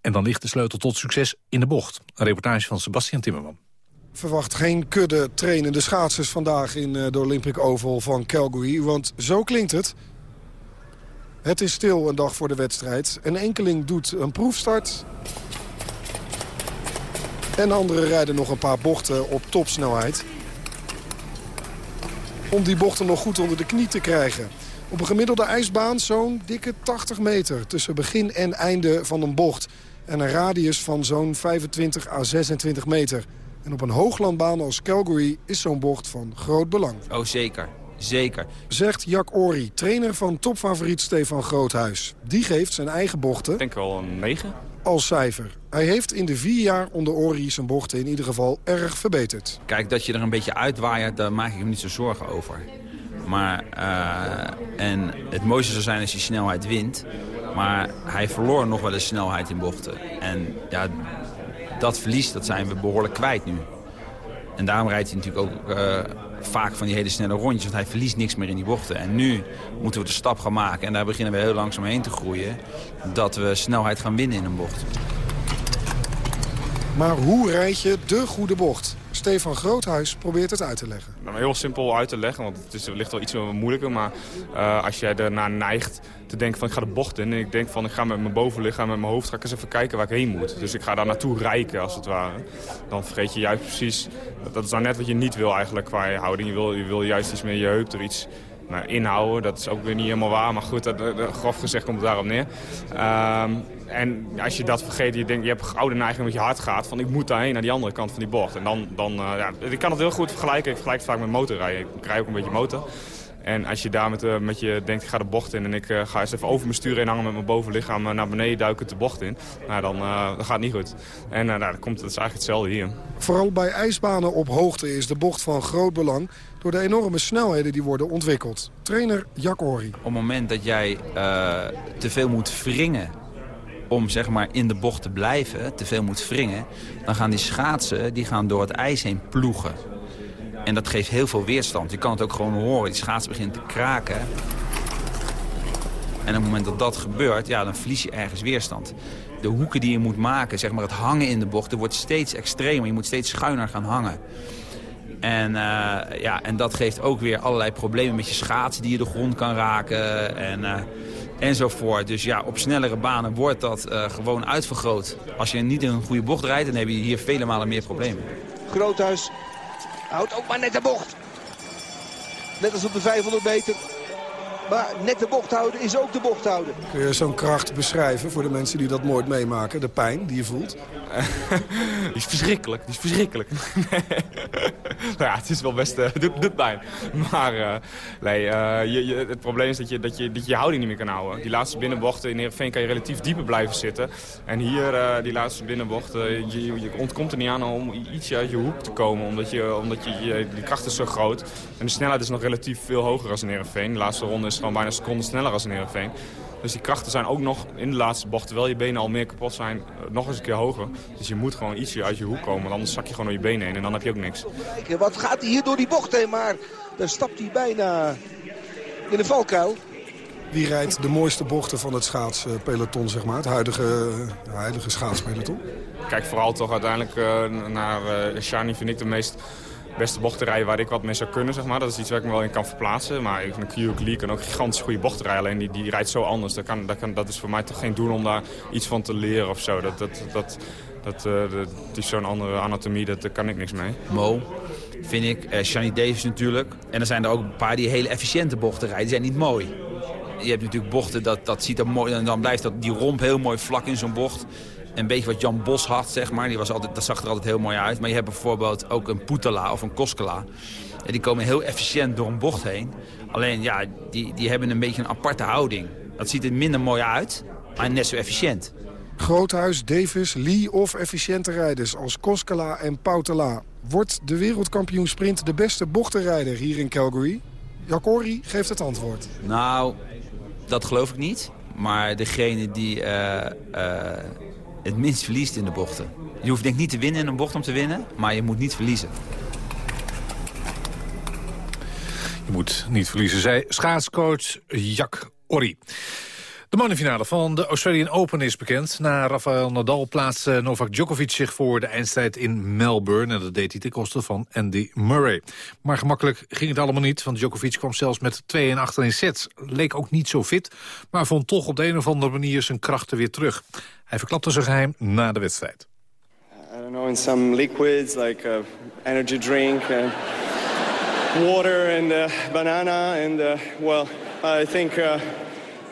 En dan ligt de sleutel tot succes in de bocht. Een reportage van Sebastian Timmerman. Verwacht geen kudde trainende schaatsers vandaag in eh, de Olympic Oval van Calgary. Want zo klinkt het. Het is stil een dag voor de wedstrijd. Een enkeling doet een proefstart. En anderen rijden nog een paar bochten op topsnelheid. Om die bochten nog goed onder de knie te krijgen. Op een gemiddelde ijsbaan zo'n dikke 80 meter tussen begin en einde van een bocht. En een radius van zo'n 25 à 26 meter. En op een hooglandbaan als Calgary is zo'n bocht van groot belang. Oh, zeker. Zeker. Zegt Jack Ori, trainer van topfavoriet Stefan Groothuis. Die geeft zijn eigen bochten... Ik denk wel een 9. Als cijfer. Hij heeft in de vier jaar onder Ori zijn bochten in ieder geval erg verbeterd. Kijk, dat je er een beetje uitwaait, daar maak ik hem niet zo zorgen over. Maar, uh, en het mooiste zou zijn als hij snelheid wint. Maar hij verloor nog wel eens snelheid in bochten. En ja, dat verlies dat zijn we behoorlijk kwijt nu. En daarom rijdt hij natuurlijk ook uh, vaak van die hele snelle rondjes. Want hij verliest niks meer in die bochten. En nu moeten we de stap gaan maken. En daar beginnen we heel langzaam heen te groeien. Dat we snelheid gaan winnen in een bocht. Maar hoe rijd je de goede bocht? Stefan Groothuis probeert het uit te leggen. Heel simpel uit te leggen, want het is wellicht wel iets moeilijker. Maar uh, als jij ernaar neigt te denken van ik ga de bocht in. En ik denk van ik ga met mijn bovenlichaam, met mijn hoofd ga ik eens even kijken waar ik heen moet. Dus ik ga daar naartoe rijken als het ware. Dan vergeet je juist precies, dat is nou net wat je niet wil eigenlijk qua je houding. Je wil, je wil juist iets meer je heup er iets nou, inhouden. Dat is ook weer niet helemaal waar, maar goed, dat, dat, grof gezegd komt het daarop neer. Ehm, en als je dat vergeet, je, denkt, je hebt een oude neiging met je hart gaat... van ik moet daarheen naar die andere kant van die bocht. En dan, dan uh, ja, ik kan het heel goed vergelijken. Ik vergelijk het vaak met motorrijden. Ik rij ook een beetje motor. En als je daar met, uh, met je denkt, ik ga de bocht in... en ik uh, ga eens even over mijn stuur heen hangen met mijn bovenlichaam... naar beneden duiken de bocht in, nou, dan, dan gaat het niet goed. En nou, dan komt, het is eigenlijk hetzelfde hier. Vooral bij ijsbanen op hoogte is de bocht van groot belang... door de enorme snelheden die worden ontwikkeld. Trainer Jack Ori. Op het moment dat jij te veel moet wringen om zeg maar, in de bocht te blijven, te veel moet wringen... dan gaan die schaatsen die gaan door het ijs heen ploegen. En dat geeft heel veel weerstand. Je kan het ook gewoon horen. Die schaats begint te kraken. En op het moment dat dat gebeurt, ja, dan verlies je ergens weerstand. De hoeken die je moet maken, zeg maar het hangen in de bocht... er wordt steeds extremer. Je moet steeds schuiner gaan hangen. En, uh, ja, en dat geeft ook weer allerlei problemen met je schaatsen... die je de grond kan raken. En... Uh, enzovoort. Dus ja, op snellere banen wordt dat uh, gewoon uitvergroot. Als je niet in een goede bocht rijdt, dan heb je hier vele malen meer problemen. Groothuis houdt ook maar net de bocht. Net als op de 500 meter. Maar net de bocht houden is ook de bocht houden. Kun je zo'n kracht beschrijven voor de mensen die dat nooit meemaken? De pijn die je voelt? die is verschrikkelijk, die is verschrikkelijk. nou ja, het is wel best, uh, doet, doet pijn. Maar uh, nee, uh, je, je, het probleem is dat je, dat, je, dat je je houding niet meer kan houden. Die laatste binnenbochten in Heerenveen kan je relatief dieper blijven zitten. En hier, die laatste binnenbochten, je, je ontkomt er niet aan om ietsje uit je hoek te komen. Omdat, je, omdat je, je, die kracht is zo groot. En de snelheid is nog relatief veel hoger als in Heerenveen. De laatste ronde is gewoon bijna een seconde sneller als in Heerenveen. Dus die krachten zijn ook nog in de laatste bocht, terwijl je benen al meer kapot zijn, nog eens een keer hoger. Dus je moet gewoon ietsje uit je hoek komen, anders zak je gewoon door je benen heen en dan heb je ook niks. Kijken, wat gaat hij hier door die bocht heen, maar dan stapt hij bijna in de valkuil. Wie rijdt de mooiste bochten van het schaatspeloton, zeg maar? Het huidige, huidige schaatspeloton? Kijk vooral toch uiteindelijk uh, naar uh, Shani vind ik de meest beste bochten rijden waar ik wat mee zou kunnen. Zeg maar. Dat is iets waar ik me wel in kan verplaatsen. Maar een Kyuk Lee kan ook gigantisch goede bochten rijden. Alleen die, die rijdt zo anders. Dat, kan, dat, kan, dat is voor mij toch geen doel om daar iets van te leren of zo. Dat, dat, dat, dat, dat is zo'n andere anatomie, dat, daar kan ik niks mee. Mo, vind ik. Uh, Shani Davis natuurlijk. En er zijn er ook een paar die hele efficiënte bochten rijden. Die zijn niet mooi. Je hebt natuurlijk bochten, dat, dat ziet er mooi... En dan blijft dat, die romp heel mooi vlak in zo'n bocht een beetje wat Jan Bos had, zeg maar. Die was altijd, dat zag er altijd heel mooi uit. Maar je hebt bijvoorbeeld ook een Poetala of een Koskela. En die komen heel efficiënt door een bocht heen. Alleen, ja, die, die hebben een beetje een aparte houding. Dat ziet er minder mooi uit, maar net zo efficiënt. Groothuis, Davis, Lee of efficiënte rijders als Koskela en Poutala. Wordt de wereldkampioen sprint de beste bochtenrijder hier in Calgary? Jacori geeft het antwoord. Nou, dat geloof ik niet. Maar degene die uh, uh, het minst verliest in de bochten. Je hoeft denk ik niet te winnen in een bocht om te winnen, maar je moet niet verliezen. Je moet niet verliezen, zei schaatscoach Jack Orri. De mannenfinale van de Australian Open is bekend. Na Rafael Nadal plaatste Novak Djokovic zich voor de eindstrijd in Melbourne. En dat deed hij ten koste van Andy Murray. Maar gemakkelijk ging het allemaal niet, want Djokovic kwam zelfs met 2 en achter in sets. Leek ook niet zo fit, maar vond toch op de een of andere manier zijn krachten weer terug. Hij verklapte zijn geheim na de wedstrijd. I don't know, in some liquids like uh, energy drink and water and uh, banana and uh, well, I think uh,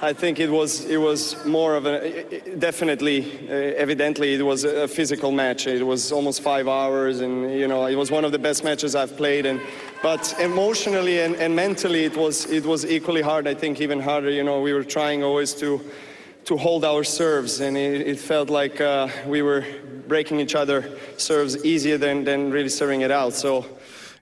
I think it was it was more of a definitely uh, evidently it was a physical match. It was almost five hours, and you know it was one of the best matches I've played. And but emotionally and, and mentally it was it was equally hard. I think even harder. You know we were trying always to to hold our serves, and it, it felt like uh, we were breaking each other serves easier than than really serving it out. So.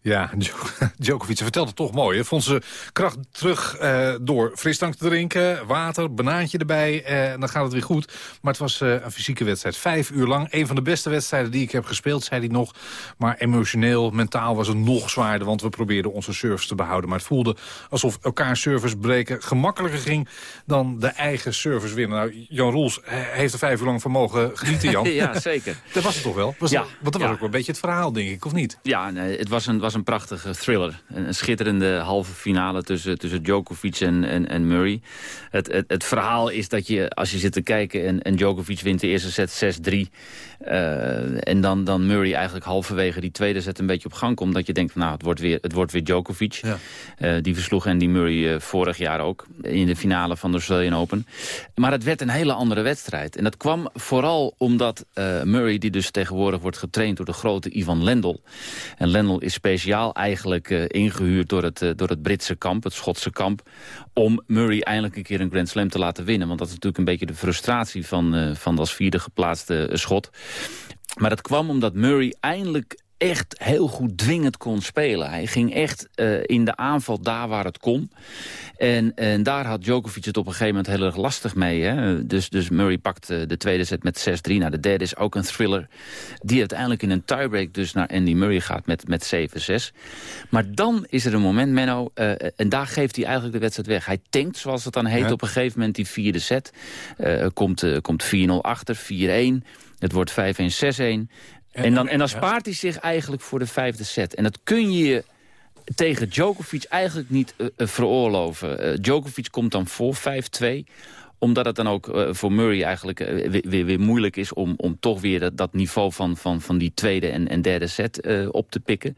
Ja, Djokovic vertelt het toch mooi. Hij vond ze kracht terug uh, door frisdrank te drinken, water, banaantje erbij. Uh, dan gaat het weer goed. Maar het was uh, een fysieke wedstrijd. Vijf uur lang. Een van de beste wedstrijden die ik heb gespeeld, zei hij nog. Maar emotioneel, mentaal was het nog zwaarder. Want we probeerden onze service te behouden. Maar het voelde alsof elkaar service breken gemakkelijker ging... dan de eigen service winnen. Nou, Jan Roels heeft er vijf uur lang van mogen genieten, Jan. ja, zeker. dat was het toch wel? Was ja, dat, want dat was ook wel een beetje het verhaal, denk ik, of niet? Ja, nee, het was een... Was was een prachtige thriller. Een, een schitterende halve finale tussen, tussen Djokovic en, en, en Murray. Het, het, het, verhaal is dat je, als je zit te kijken... en, en Djokovic wint de eerste set 6-3... Uh, en dan, dan Murray eigenlijk halverwege die tweede set een beetje op gang komt... dat je denkt, nou, het wordt weer, het wordt weer Djokovic. Ja. Uh, die versloeg Andy Murray uh, vorig jaar ook in de finale van de Australian Open. Maar het werd een hele andere wedstrijd. En dat kwam vooral omdat Murray, die dus tegenwoordig wordt getraind... door de grote Ivan Lendl. En Lendl is eigenlijk ingehuurd door het, door het Britse kamp, het Schotse kamp... om Murray eindelijk een keer een Grand Slam te laten winnen. Want dat is natuurlijk een beetje de frustratie van, van de als vierde geplaatste schot. Maar dat kwam omdat Murray eindelijk echt heel goed dwingend kon spelen. Hij ging echt uh, in de aanval daar waar het kon. En, en daar had Djokovic het op een gegeven moment heel erg lastig mee. Hè? Dus, dus Murray pakt uh, de tweede set met 6-3. Nou, de derde is ook een thriller. Die uiteindelijk in een tiebreak dus naar Andy Murray gaat met, met 7-6. Maar dan is er een moment, Menno, uh, en daar geeft hij eigenlijk de wedstrijd weg. Hij tankt, zoals het dan heet, ja. op een gegeven moment die vierde set. komt komt 4-0 achter, 4-1. Het wordt 5-1, 6-1. En, en, dan, en dan spaart hij zich eigenlijk voor de vijfde set. En dat kun je tegen Djokovic eigenlijk niet uh, veroorloven. Uh, Djokovic komt dan voor 5-2 omdat het dan ook uh, voor Murray eigenlijk weer, weer, moeilijk is... om, om toch weer dat, dat niveau van, van, van die tweede en, en derde set op te pikken.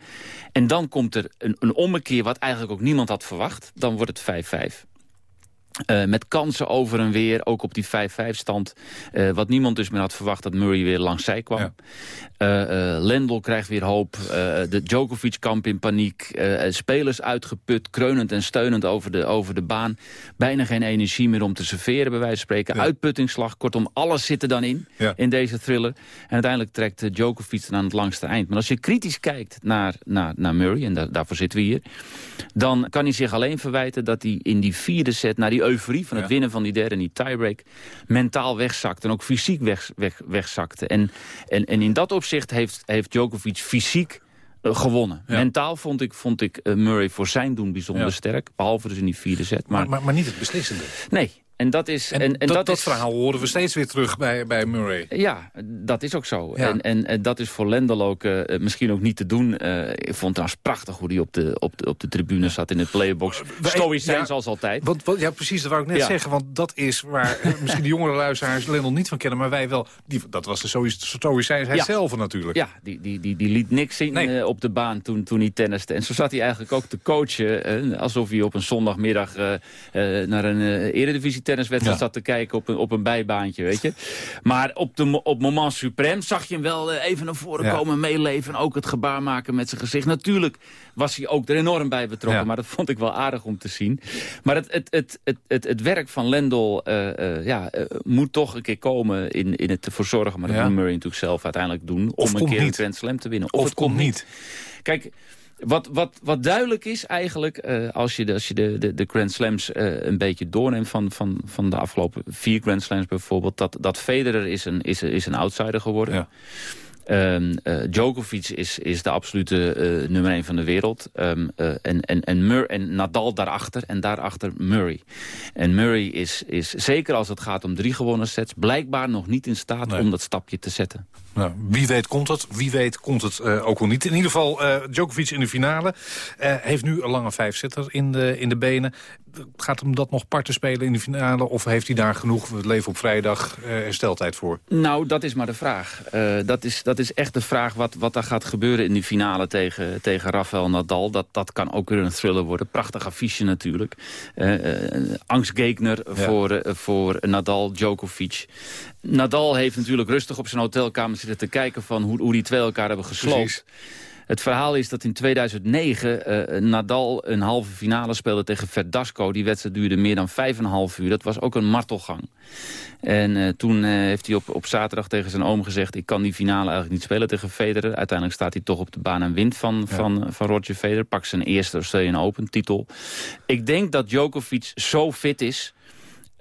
En dan komt er een, een ommekeer wat eigenlijk ook niemand had verwacht. Dan wordt het 5-5. Uh, met kansen over en weer, ook op die 5-5 stand. Uh, wat niemand dus meer had verwacht dat Murray weer langs zij kwam. Ja. Uh, Lendl krijgt weer hoop. de Djokovic-kamp in paniek. spelers uitgeput, kreunend en steunend over de, over de baan. Bijna geen energie meer om te serveren, bij wijze van spreken. Ja. Uitputtingsslag, kortom, alles zit er dan in, ja. in deze thriller. En uiteindelijk trekt Djokovic dan aan het langste eind. Maar als je kritisch kijkt naar, naar, naar Murray, en da daarvoor zitten we hier... dan kan hij zich alleen verwijten dat hij in die vierde set... naar die euforie van het winnen van die derde, die tiebreak... mentaal wegzakte en ook fysiek weg, weg, wegzakte. En, en, en in dat opzicht heeft, heeft Djokovic fysiek uh, gewonnen. Ja. Mentaal vond ik, vond ik uh, Murray voor zijn doen bijzonder ja. sterk. Behalve dus in die vierde set. Maar, maar, maar, maar niet het beslissende. Nee, en dat, is, en, en, en dat, dat, dat is, verhaal horen we steeds weer terug bij, bij Murray. Ja, dat is ook zo. Ja. En, en, en, dat is voor Lendl ook uh, misschien ook niet te doen. Uh, ik vond het trouwens prachtig hoe hij op de, op de, op de tribune zat in het playbox. Stoïcijn ja, zoals altijd. Want, wat, ja, precies, dat wou ik net ja. zeggen. Want dat is waar misschien de jongere luisteraars Lendl niet van kennen. Maar wij wel. Die, dat was de Stoïcijn ja. zelf natuurlijk. Ja, die, die, die, die liet niks zien nee. uh, op de baan toen, toen hij tenniste. En zo zat hij eigenlijk ook te coachen. alsof hij op een zondagmiddag naar een eredivisie tenniswedstrijd zat te kijken op een, op een bijbaantje, weet je. Maar op, de, op moment suprem zag je hem wel even naar voren ja. komen, meeleven... en ook het gebaar maken met zijn gezicht. Natuurlijk was hij ook er enorm bij betrokken, ja. maar dat vond ik wel aardig om te zien. Maar het, het, het, het, het, het werk van Lendl uh, uh, ja, uh, moet toch een keer komen in, in het ervoor zorgen... maar dat ja. moet Murray natuurlijk zelf uiteindelijk doen... om een keer niet. een Grand Slam te winnen. Of, of het komt niet. Kijk... Wat, wat, wat duidelijk is eigenlijk, uh, als je, de, als je de, de, de Grand Slams uh, een beetje doorneemt van, van, van de afgelopen vier Grand Slams bijvoorbeeld, dat, dat Federer is een, is, is een outsider geworden. Ja. Um, uh, Djokovic is, is de absolute uh, nummer 1 van de wereld. Um, uh, en, en, en, Mur en Nadal daarachter en daarachter Murray. En Murray is, is, zeker als het gaat om drie gewonnen sets... blijkbaar nog niet in staat nee. om dat stapje te zetten. Nou, wie weet komt het, wie weet komt het ook wel niet. In ieder geval, Djokovic in de finale heeft nu een lange vijfzetter in de, in de benen gaat hem dat nog parten spelen in de finale? Of heeft hij daar genoeg, we leven op vrijdag, uh, hersteltijd voor? Nou, dat is maar de vraag. Uh, dat, is, dat is echt de vraag wat, wat er gaat gebeuren in die finale tegen, tegen Rafael Nadal. Dat, dat kan ook weer een thriller worden. Prachtig affiche natuurlijk. Uh, angstgegner ja. voor, voor Nadal, Djokovic. Nadal heeft natuurlijk rustig op zijn hotelkamer zitten te kijken... van hoe, hoe die twee elkaar hebben gesloopt. Precies. Het verhaal is dat in 2009 uh, Nadal een halve finale speelde tegen Verdasco. Die wedstrijd duurde meer dan 5,5 uur. Dat was ook een martelgang. En uh, toen uh, heeft hij op, op zaterdag tegen zijn oom gezegd... ik kan die finale eigenlijk niet spelen tegen Federer. Uiteindelijk staat hij toch op de baan en wint van, ja. van, van Roger Federer. Pakt zijn eerste Australian Open titel. Ik denk dat Djokovic zo fit is...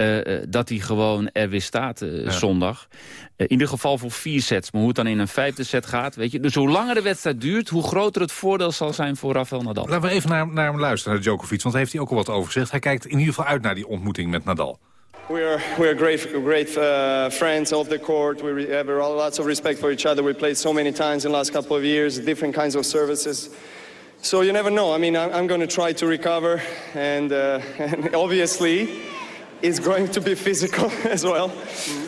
Uh, dat hij gewoon er weer staat uh, ja. zondag. Uh, in ieder geval voor vier sets. Maar hoe het dan in een vijfde set gaat, weet je. Dus hoe langer de wedstrijd duurt, hoe groter het voordeel zal zijn voor Rafael Nadal. Laten we even naar, naar hem luisteren, naar Djokovic. Want heeft hij ook al wat over gezegd. Hij kijkt in ieder geval uit naar die ontmoeting met Nadal. We are we are great great uh, friends off the court. We have lots of respect for each other. We played so many times in the last couple of years, different kinds of services. So you never know. I mean, I'm, I'm going to try to recover, and, uh, and obviously, it's going to be physical as well.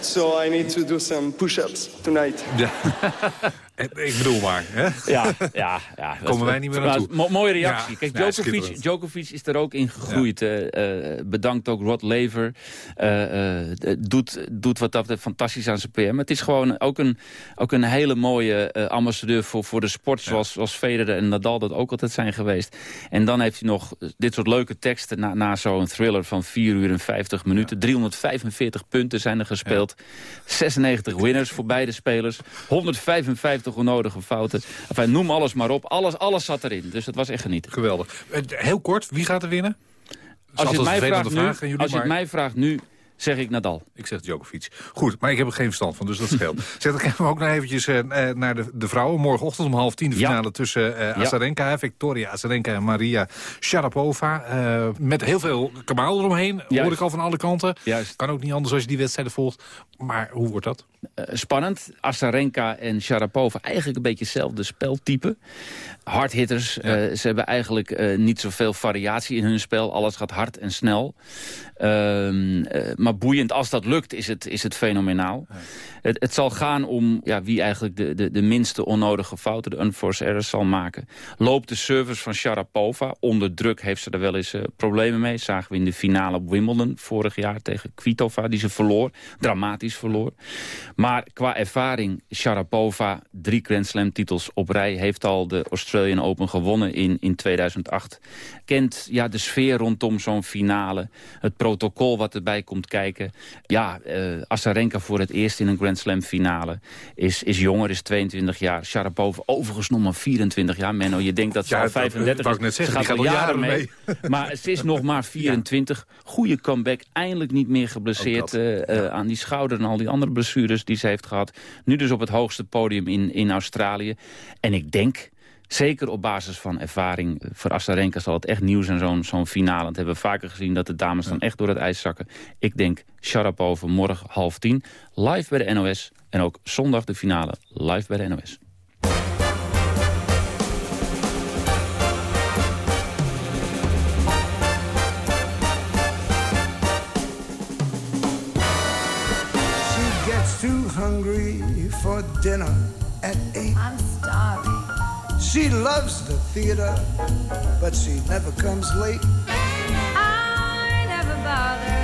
So I need to do some push-ups tonight. Ja. Ik bedoel maar. Hè? Ja, ja, ja. Komen wij niet meer naartoe. Mo mooie reactie. Ja, Kijk, ja, Djokovic. Djokovic is er ook in gegroeid. Eh, eh, bedankt ook Rod Laver. Eh, eh, doet, doet wat dat fantastisch aan zijn PM. Het is gewoon ook een, ook een hele mooie eh, ambassadeur voor, voor de sport... Zoals, zoals Federer en Nadal dat ook altijd zijn geweest. En dan heeft hij nog dit soort leuke teksten... na, na zo'n thriller van 4 uur en 50 minuten. 345 punten zijn er gespeeld. 96 winners voor beide spelers. 155 onnodige fouten. Enfin, noem alles maar op. Alles, alles zat erin. Dus dat was echt genieten. Geweldig. Eh, Heel kort, wie gaat er winnen? Als je, het mij vraagt, nu, vraag als je het maar- mij vraagt nu, zeg ik Nadal. Ik zeg Djokovic. Goed, maar ik heb er geen verstand van, dus dat scheelt. zeg, dan kijken we ook nog eventjes eh, eh, naar de, de vrouwen. Morgenochtend om half tien de Ja. finale tussen eh Azarenka, Victoria Azarenka en Maria Sharapova. Met heel veel kabaal eromheen, hoor ik al van alle kanten. Juist. Kan ook niet anders als je die wedstrijden volgt. Maar hoe wordt dat? Spannend. Azarenka en Sharapova, eigenlijk een beetje hetzelfde speltype. Hardhitters. eh, ze hebben eigenlijk niet zoveel variatie in hun spel. Alles gaat hard en snel. Ehm, eh, maar boeiend, als dat lukt, is het, is het fenomenaal. Het, het zal gaan om ja, wie eigenlijk de, de, de minste onnodige fouten, de unforced errors, zal maken. Loopt de service van Sharapova. Onder druk heeft ze er wel eens eh, problemen mee. Zagen we in de finale op Wimbledon vorig jaar tegen Kvitova, die ze verloor. Dramatisch verloor. Maar qua ervaring, Sharapova, drie Grand Slam titels op rij... heeft al de Australian Open gewonnen in, in 2008. Kent ja, de sfeer rondom zo'n finale. Het protocol wat erbij komt kijken. Ja, eh Azarenka voor het eerst in een Grand Slam finale. Is, is jonger, is 22 jaar. Sharapova overigens nog maar 24 jaar. Menno, je denkt dat ze Ja, al dat, 35 wou ik net Ze zeggen, al gaat al jaren jaren mee. Maar ze is nog maar 24. Goede comeback. Eindelijk niet meer geblesseerd eh, eh, aan die schouder en al die andere blessures die ze heeft gehad. Nu dus op het hoogste podium in, in Australië. En ik denk, zeker op basis van ervaring, eh, voor Azarenka zal het echt nieuw zijn, zo'n zo'n finale. Dat hebben we vaker gezien, dat de dames dan echt door het ijs zakken. Ik denk Sharapova morgen half tien, live bij de NOS. En ook zondag de finale, live bij de NOS. She gets too hungry for dinner at eight. She loves the theater, but she never comes late. I never bother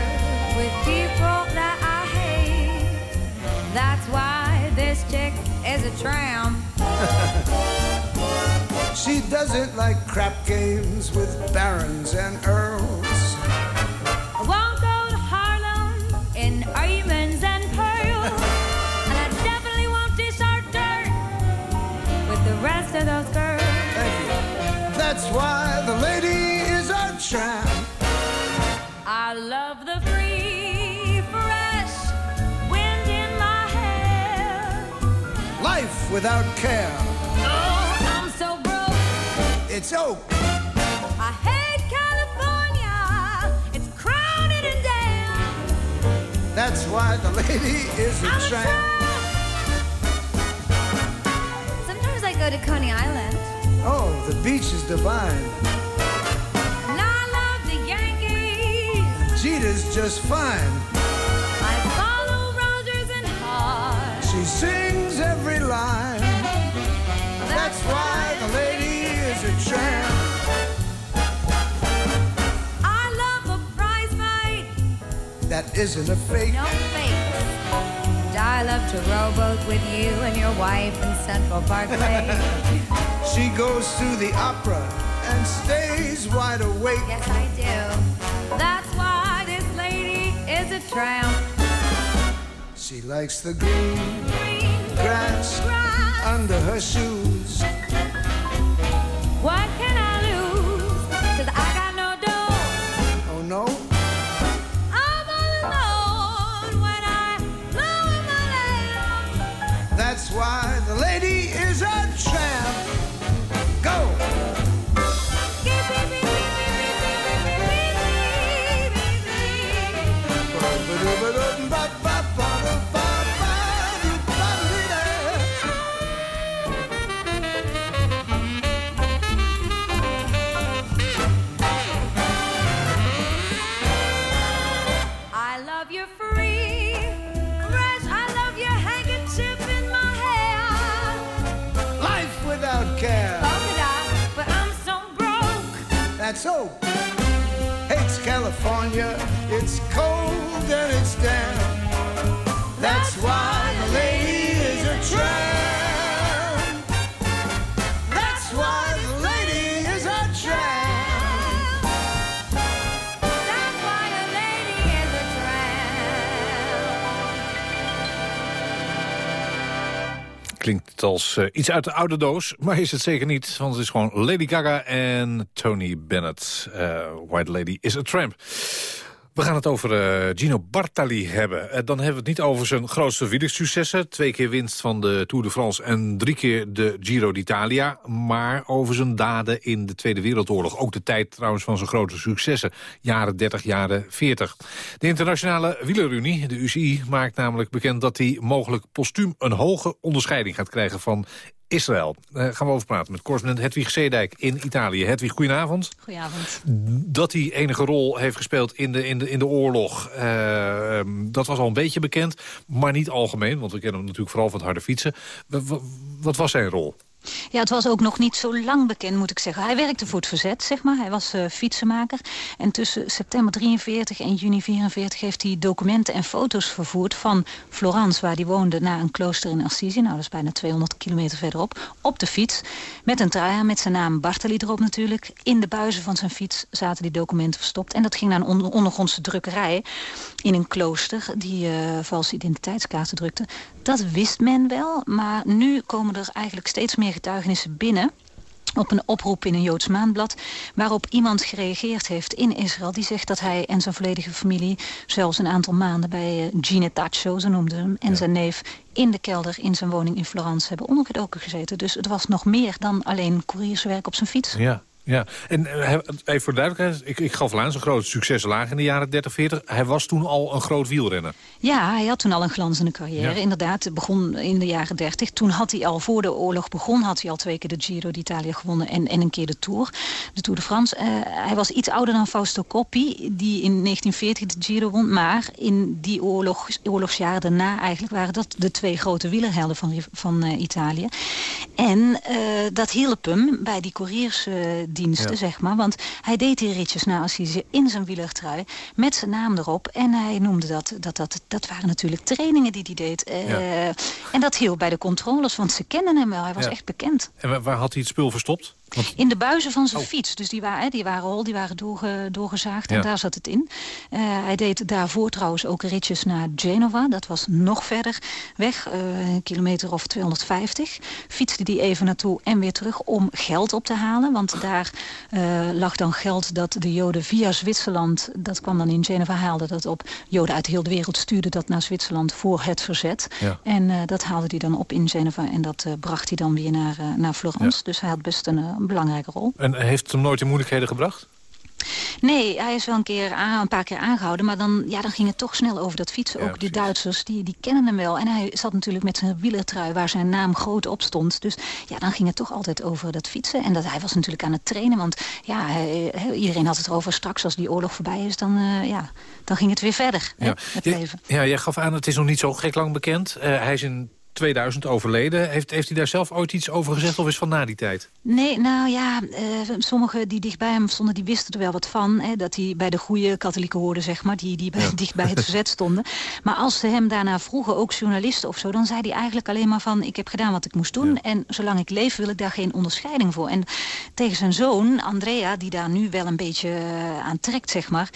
with people that I hate. That's why this chick is a tramp. She doesn't like crap games with barons and earls. I won't go to Harlem in diamonds and why the lady is a tramp. I love the free, fresh wind in my hair. Life without care. Oh, I'm so broke. It's oak. I hate California. It's crowded and damn. That's why the lady is a tramp. Sometimes I go to Coney Island. Oh, the beach is divine. And I love the Yankees. Jeter's just fine. I follow Rogers and Hart. She sings every line. That's why the lady is a tramp. I love a prize fight. That isn't a fake. No fakes. And I love to rowboat with you and your wife in Central Park Lake. She goes to the opera and stays wide awake. yes, I do. That's why this lady is a tramp. She likes the green grass under her shoes. What can I California. It's cold Als eh, iets uit de oude doos, maar is het zeker niet. Want het is gewoon Lady Gaga en Tony Bennett. Eh, White Lady is a Tramp. We gaan het over eh, Gino Bartali hebben. Eh, dan hebben we het niet over zijn grootste wielersuccessen. Twee keer winst van de Tour de France en drie keer de Giro d'Italia. Maar over zijn daden in de Tweede Wereldoorlog. Ook de tijd trouwens van zijn grote successen. Jaren 30, jaren 40. De Internationale Wielerunie, de UCI, maakt namelijk bekend... dat hij mogelijk postuum een hoge onderscheiding gaat krijgen van Israël. Daar gaan we over praten met correspondent Hedwig Zeedijk in Italië. Hedwig, goedenavond. Goedenavond. Dat hij enige rol heeft gespeeld in de, in de, in de oorlog, eh, dat was al een beetje bekend. Maar niet algemeen, want we kennen hem natuurlijk vooral van het harde fietsen. Wat was zijn rol? Ja, het was ook nog niet zo lang bekend, moet ik zeggen. Hij werkte voor het verzet, zeg maar. Hij was eh, fietsenmaker. En tussen september 43 en juni 44 heeft hij documenten en foto's vervoerd... van Florence, waar hij woonde, naar een klooster in Assisi. Nou, dat is bijna 200 kilometer verderop. Op de fiets, met een trui met zijn naam Bartali erop natuurlijk. In de buizen van zijn fiets zaten die documenten verstopt. En dat ging naar een on- ondergrondse drukkerij in een klooster... die eh valse identiteitskaarten drukte. Dat wist men wel, maar nu komen er eigenlijk steeds meer getuigenissen binnen op een oproep in een Joods maandblad... waarop iemand gereageerd heeft in Israël. Die zegt dat hij en zijn volledige familie... zelfs een aantal maanden bij uh, Gine Taccio, ze hem... en zijn neef in de kelder in zijn woning in Florence hebben ondergedoken gezeten. Dus het was nog meer dan alleen courierswerk op zijn fiets. Ja. Ja, en eh, even voor de duidelijkheid, ik, ik gaf al aan, zijn grote successen lagen in de jaren 30, 40. Hij was toen al een groot wielrenner. Ja, hij had toen al een glanzende carrière. Ja. Inderdaad, het begon in de jaren 30. Toen had hij al, voor de oorlog begon, had hij al twee keer de Giro d'Italia gewonnen en, en een keer de Tour. De Tour de France. Eh, hij was iets ouder dan Fausto Coppi, die in 1940 de Giro won. Maar in die oorlog, oorlogsjaren daarna eigenlijk waren dat de twee grote wielerhelden van, van eh, Italië. En dat hielp hem bij die Ja. zeg maar. Want hij deed die ritjes na Assise in zijn wielertrui met zijn naam erop. En hij noemde dat, dat, dat, dat waren natuurlijk trainingen die hij deed. Eh, En dat hielp bij de controles, want ze kenden hem wel. Hij was Ja. echt bekend. En waar, waar had hij het spul verstopt? In de buizen van Oh. zijn fiets. Dus die waren, die waren hol, die waren doorge, doorgezaagd. En daar zat het in. Eh, hij deed daarvoor trouwens ook ritjes naar Genova. Dat was nog verder weg. eh, een kilometer of 250. Fietste hij even naartoe en weer terug om geld op te halen. Want daar eh, lag dan geld dat de Joden via Zwitserland... dat kwam dan in Genova, haalde dat op. Joden uit heel de wereld stuurden dat naar Zwitserland voor het verzet. Ja. En dat haalde hij dan op in Genova. En dat bracht hij dan weer naar, naar Florence. Dus hij had best een, een belangrijke rol. en heeft het hem nooit in moeilijkheden gebracht? Nee, hij is wel een, keer aan, een paar keer aangehouden. Maar dan, ja, dan ging het toch snel over dat fietsen. Ja, Ook die Duitsers, die, die kennen hem wel. En hij zat natuurlijk met zijn wielertrui waar zijn naam groot op stond. Dus ja, dan ging het toch altijd over dat fietsen. En dat, hij was natuurlijk aan het trainen. Want ja, hij- iedereen had het erover. Straks als die oorlog voorbij is, dan, eh, ja, dan ging het weer verder. hè, Ja. het Ja, leven. ja, jij gaf aan, het is nog niet zo gek lang bekend. Eh, hij is in 2000 overleden. Heeft, heeft hij daar zelf ooit iets over gezegd of is van na die tijd? Nee, nou ja, eh, sommigen die dicht bij hem stonden, die wisten er wel wat van. Hè, dat hij bij de goede katholieken hoorde, zeg maar, die, die bij, dicht bij het verzet stonden. Maar als ze hem daarna vroegen, ook journalisten of zo, dan zei hij eigenlijk alleen maar van, ik heb gedaan wat ik moest doen. En zolang ik leef wil ik daar geen onderscheiding voor. En tegen zijn zoon, Andrea, die daar nu wel een beetje eh, aan trekt, zeg maar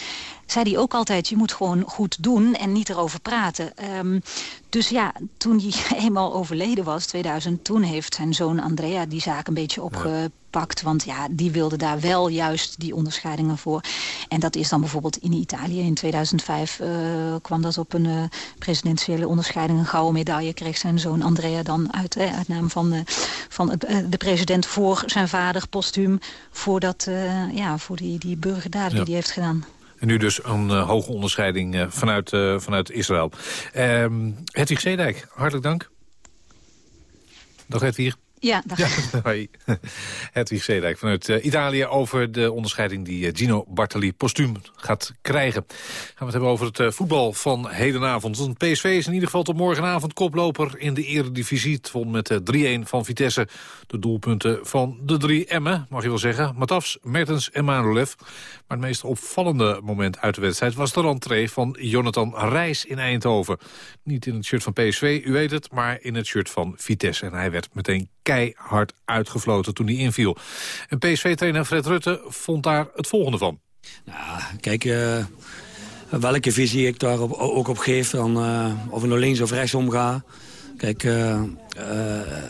zei hij ook altijd, je moet gewoon goed doen en niet erover praten. Ehm, dus ja, toen hij eenmaal overleden was, 2000, toen heeft zijn zoon Andrea die zaak een beetje opgepakt. Want ja, die wilde daar wel juist die onderscheidingen voor. En dat is dan bijvoorbeeld in Italië. In 2005 eh, kwam dat op een eh, presidentiële onderscheiding. Een gouden medaille kreeg zijn zoon Andrea dan uit, eh, uit naam van, eh, van het, de president voor zijn vader postuum. Voor, dat, ja, voor die, die burgerdaden Ja. die hij heeft gedaan. En nu dus een eh, hoge onderscheiding eh, vanuit, eh, vanuit Israël. Ehm Hedwig Zeedijk, hartelijk dank. Dag Hedwig. Ja, dag. Ja, hoi. Hedwig Zeedijk vanuit uh, Italië over de onderscheiding die uh, Gino Bartali postuum gaat krijgen. Gaan we het hebben over het uh, voetbal van hedenavond. Want PSV is in ieder geval tot morgenavond koploper in de eredivisie. Het won met 3-1 van Vitesse. De doelpunten van de drie Emmen, mag je wel zeggen. Matafs, Mertens en Manolev. Maar het meest opvallende moment uit de wedstrijd was de rentree van Jonathan Reis in Eindhoven. Niet in het shirt van PSV, u weet het, maar in het shirt van Vitesse. En hij werd meteen keihard uitgefloten toen hij inviel. En PSV-trainer Fred Rutte vond daar het volgende van. Nou, kijk, uh, welke visie ik daar op, ook op geef, dan, uh, of ik nou links of rechts omga. Kijk, uh,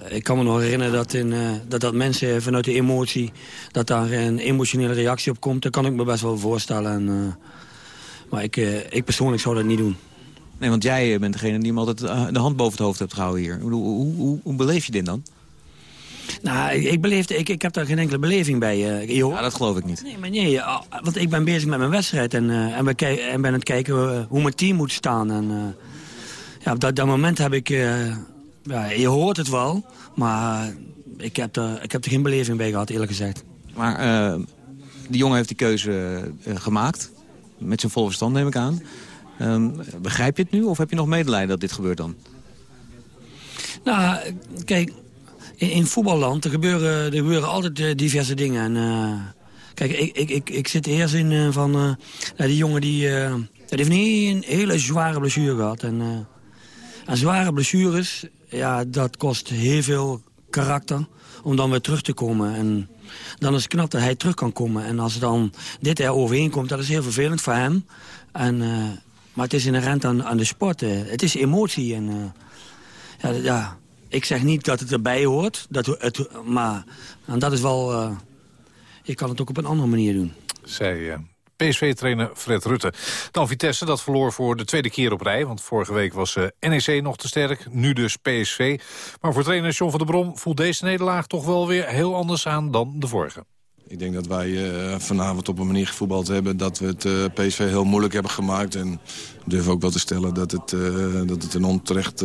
ik kan me nog herinneren dat, in, dat, dat mensen vanuit de emotie... dat daar een emotionele reactie op komt. Dat kan ik me best wel voorstellen. En, maar ik, ik persoonlijk zou dat niet doen. Nee, want jij bent degene die hem altijd de hand boven het hoofd hebt gehouden hier. Hoe, hoe, hoe, hoe beleef je dit dan? Nou, ik, beleefde, ik, ik heb daar geen enkele beleving bij. Uh, ja, dat geloof ik niet. Nee, maar nee, want ik ben bezig met mijn wedstrijd en, uh, en, we en ben aan het kijken hoe mijn team moet staan. En, ja, op dat, dat moment heb ik, ja, je hoort het wel, maar ik heb, er, ik heb er geen beleving bij gehad, eerlijk gezegd. Maar die jongen heeft die keuze gemaakt, met zijn volle verstand neem ik aan. Ehm, begrijp je het nu of heb je nog medelijden dat dit gebeurt dan? Nou, kijk, in, voetballand er gebeuren, er gebeuren altijd uh, diverse dingen. En, uh, kijk, ik, ik, ik, ik zit eerst in uh, van... Die jongen die, die heeft een hele zware blessure gehad. En, en zware blessures, ja, dat kost heel veel karakter om dan weer terug te komen. En dan is het knap dat hij terug kan komen. En als dan dit er overheen komt, dat is heel vervelend voor hem. En, maar het is inherent aan, aan de sport. Het is emotie. En, ja, ja, ik zeg niet dat het erbij hoort, dat het, maar en dat is wel... Uh, ik kan het ook op een andere manier doen. Zij uh, PSV-trainer Fred Rutte. Dan Vitesse, dat verloor voor de tweede keer op rij. Want vorige week was uh, NEC nog te sterk, nu dus PSV. Maar voor trainer John van der Brom voelt deze nederlaag toch wel weer heel anders aan dan de vorige. Ik denk dat wij uh, vanavond op een manier gevoetbald hebben... dat we het uh, PSV heel moeilijk hebben gemaakt. En durf ook wel te stellen dat het, uh, dat het een onterecht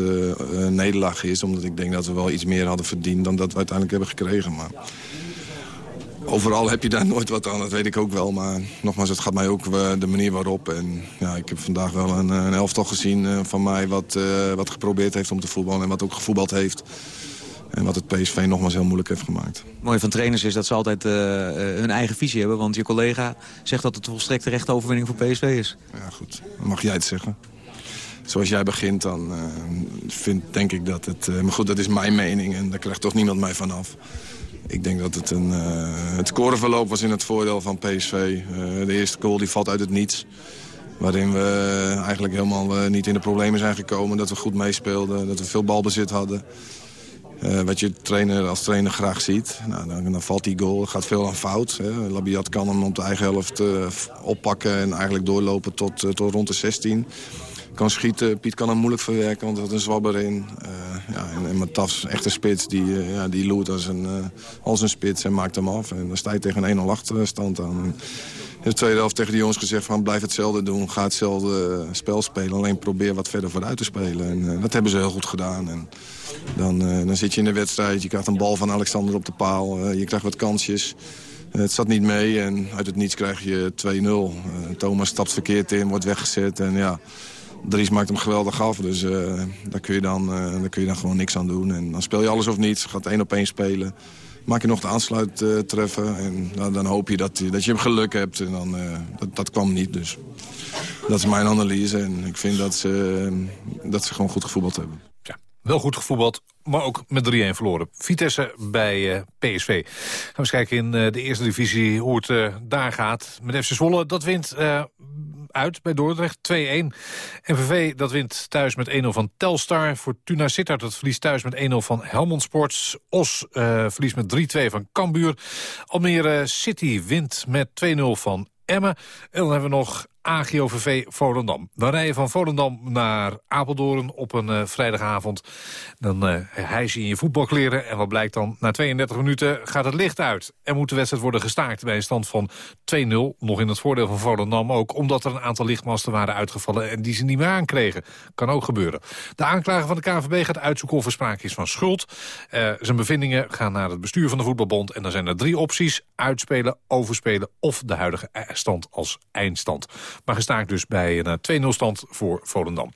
nederlaag is. Omdat ik denk dat we wel iets meer hadden verdiend dan dat we uiteindelijk hebben gekregen. Maar overal heb je daar nooit wat aan, dat weet ik ook wel. Maar nogmaals, het gaat mij ook de manier waarop. En ja, ik heb vandaag wel een, een elftal gezien van mij... Wat, wat geprobeerd heeft om te voetballen en wat ook gevoetbald heeft... En wat het PSV nogmaals heel moeilijk heeft gemaakt. Mooi van trainers is dat ze altijd uh, hun eigen visie hebben. Want je collega zegt dat het volstrekt de rechte overwinning voor PSV is. Ja, goed. Dan mag jij het zeggen. Zoals jij begint, dan uh, vind, denk ik dat het... Uh, maar goed, dat is mijn mening en daar krijgt toch niemand mij vanaf. Ik denk dat het een... het scoreverloop was in het voordeel van PSV. de eerste goal die valt uit het niets. Waarin we eigenlijk helemaal niet in de problemen zijn gekomen. Dat we goed meespeelden, dat we veel balbezit hadden. Uh, wat je trainer, als trainer graag ziet. Nou, dan, valt die goal, gaat veel aan fout. Hè. Labiat kan hem op de eigen helft uh, oppakken en eigenlijk doorlopen tot, uh, tot rond de 16. Kan schieten, Piet kan hem moeilijk verwerken, want er had een zwabber in. ja, en, en echt een spits, die, ja, die loert als een, als een spits en maakt hem af. En dan sta je tegen een 1-0 achterstand aan. De tweede helft tegen de jongens gezegd van blijf hetzelfde doen. Ga hetzelfde spel spelen, alleen probeer wat verder vooruit te spelen. En dat hebben ze heel goed gedaan. En, dan, uh, dan zit je in de wedstrijd, je krijgt een bal van Alexander op de paal. Je krijgt wat kansjes. Het zat niet mee en uit het niets krijg je 2-0. Thomas stapt verkeerd in, wordt weggezet. En ja, Dries maakt hem geweldig af. Dus daar, kun je dan, daar kun je dan gewoon niks aan doen. En dan speel je alles of niets, gaat één op één spelen. Maak je nog de aansluit treffen. En dan hoop je dat, dat je geluk hebt. En dan, dat, dat kwam niet, dus... Dat is mijn analyse en ik vind dat ze, dat ze gewoon goed gevoetbald hebben. Wel goed gevoetbald, maar ook met 3-1 verloren. Vitesse bij PSV. Gaan we eens kijken in de eerste divisie hoe het daar gaat. Met FC Zwolle, dat wint uit bij Dordrecht 2-1. MVV, dat wint thuis met 1-0 van Telstar. Fortuna Sittard, dat verliest thuis met 1-0 van Helmond Sports. Os verliest met 3-2 van Cambuur. Almere City wint met 2-0 van Emmen. En dan hebben we nog AGOVV Volendam. Dan rij je van Volendam naar Apeldoorn op een uh, vrijdagavond. Dan uh, hijs je in je voetbalkleren en wat blijkt dan? Na 32 minuten gaat het licht uit. En moet de wedstrijd worden gestaakt bij een stand van 2-0. Nog in het voordeel van Volendam ook. Omdat er een aantal lichtmasten waren uitgevallen en die ze niet meer aankregen. Kan ook gebeuren. De aanklager van de KNVB gaat uitzoeken of er sprake is van schuld. Uh, zijn bevindingen gaan naar het bestuur van de voetbalbond. En dan zijn er drie opties. Uitspelen, overspelen of de huidige stand als eindstand. Maar gestaakt dus bij een 2-0 stand voor Volendam.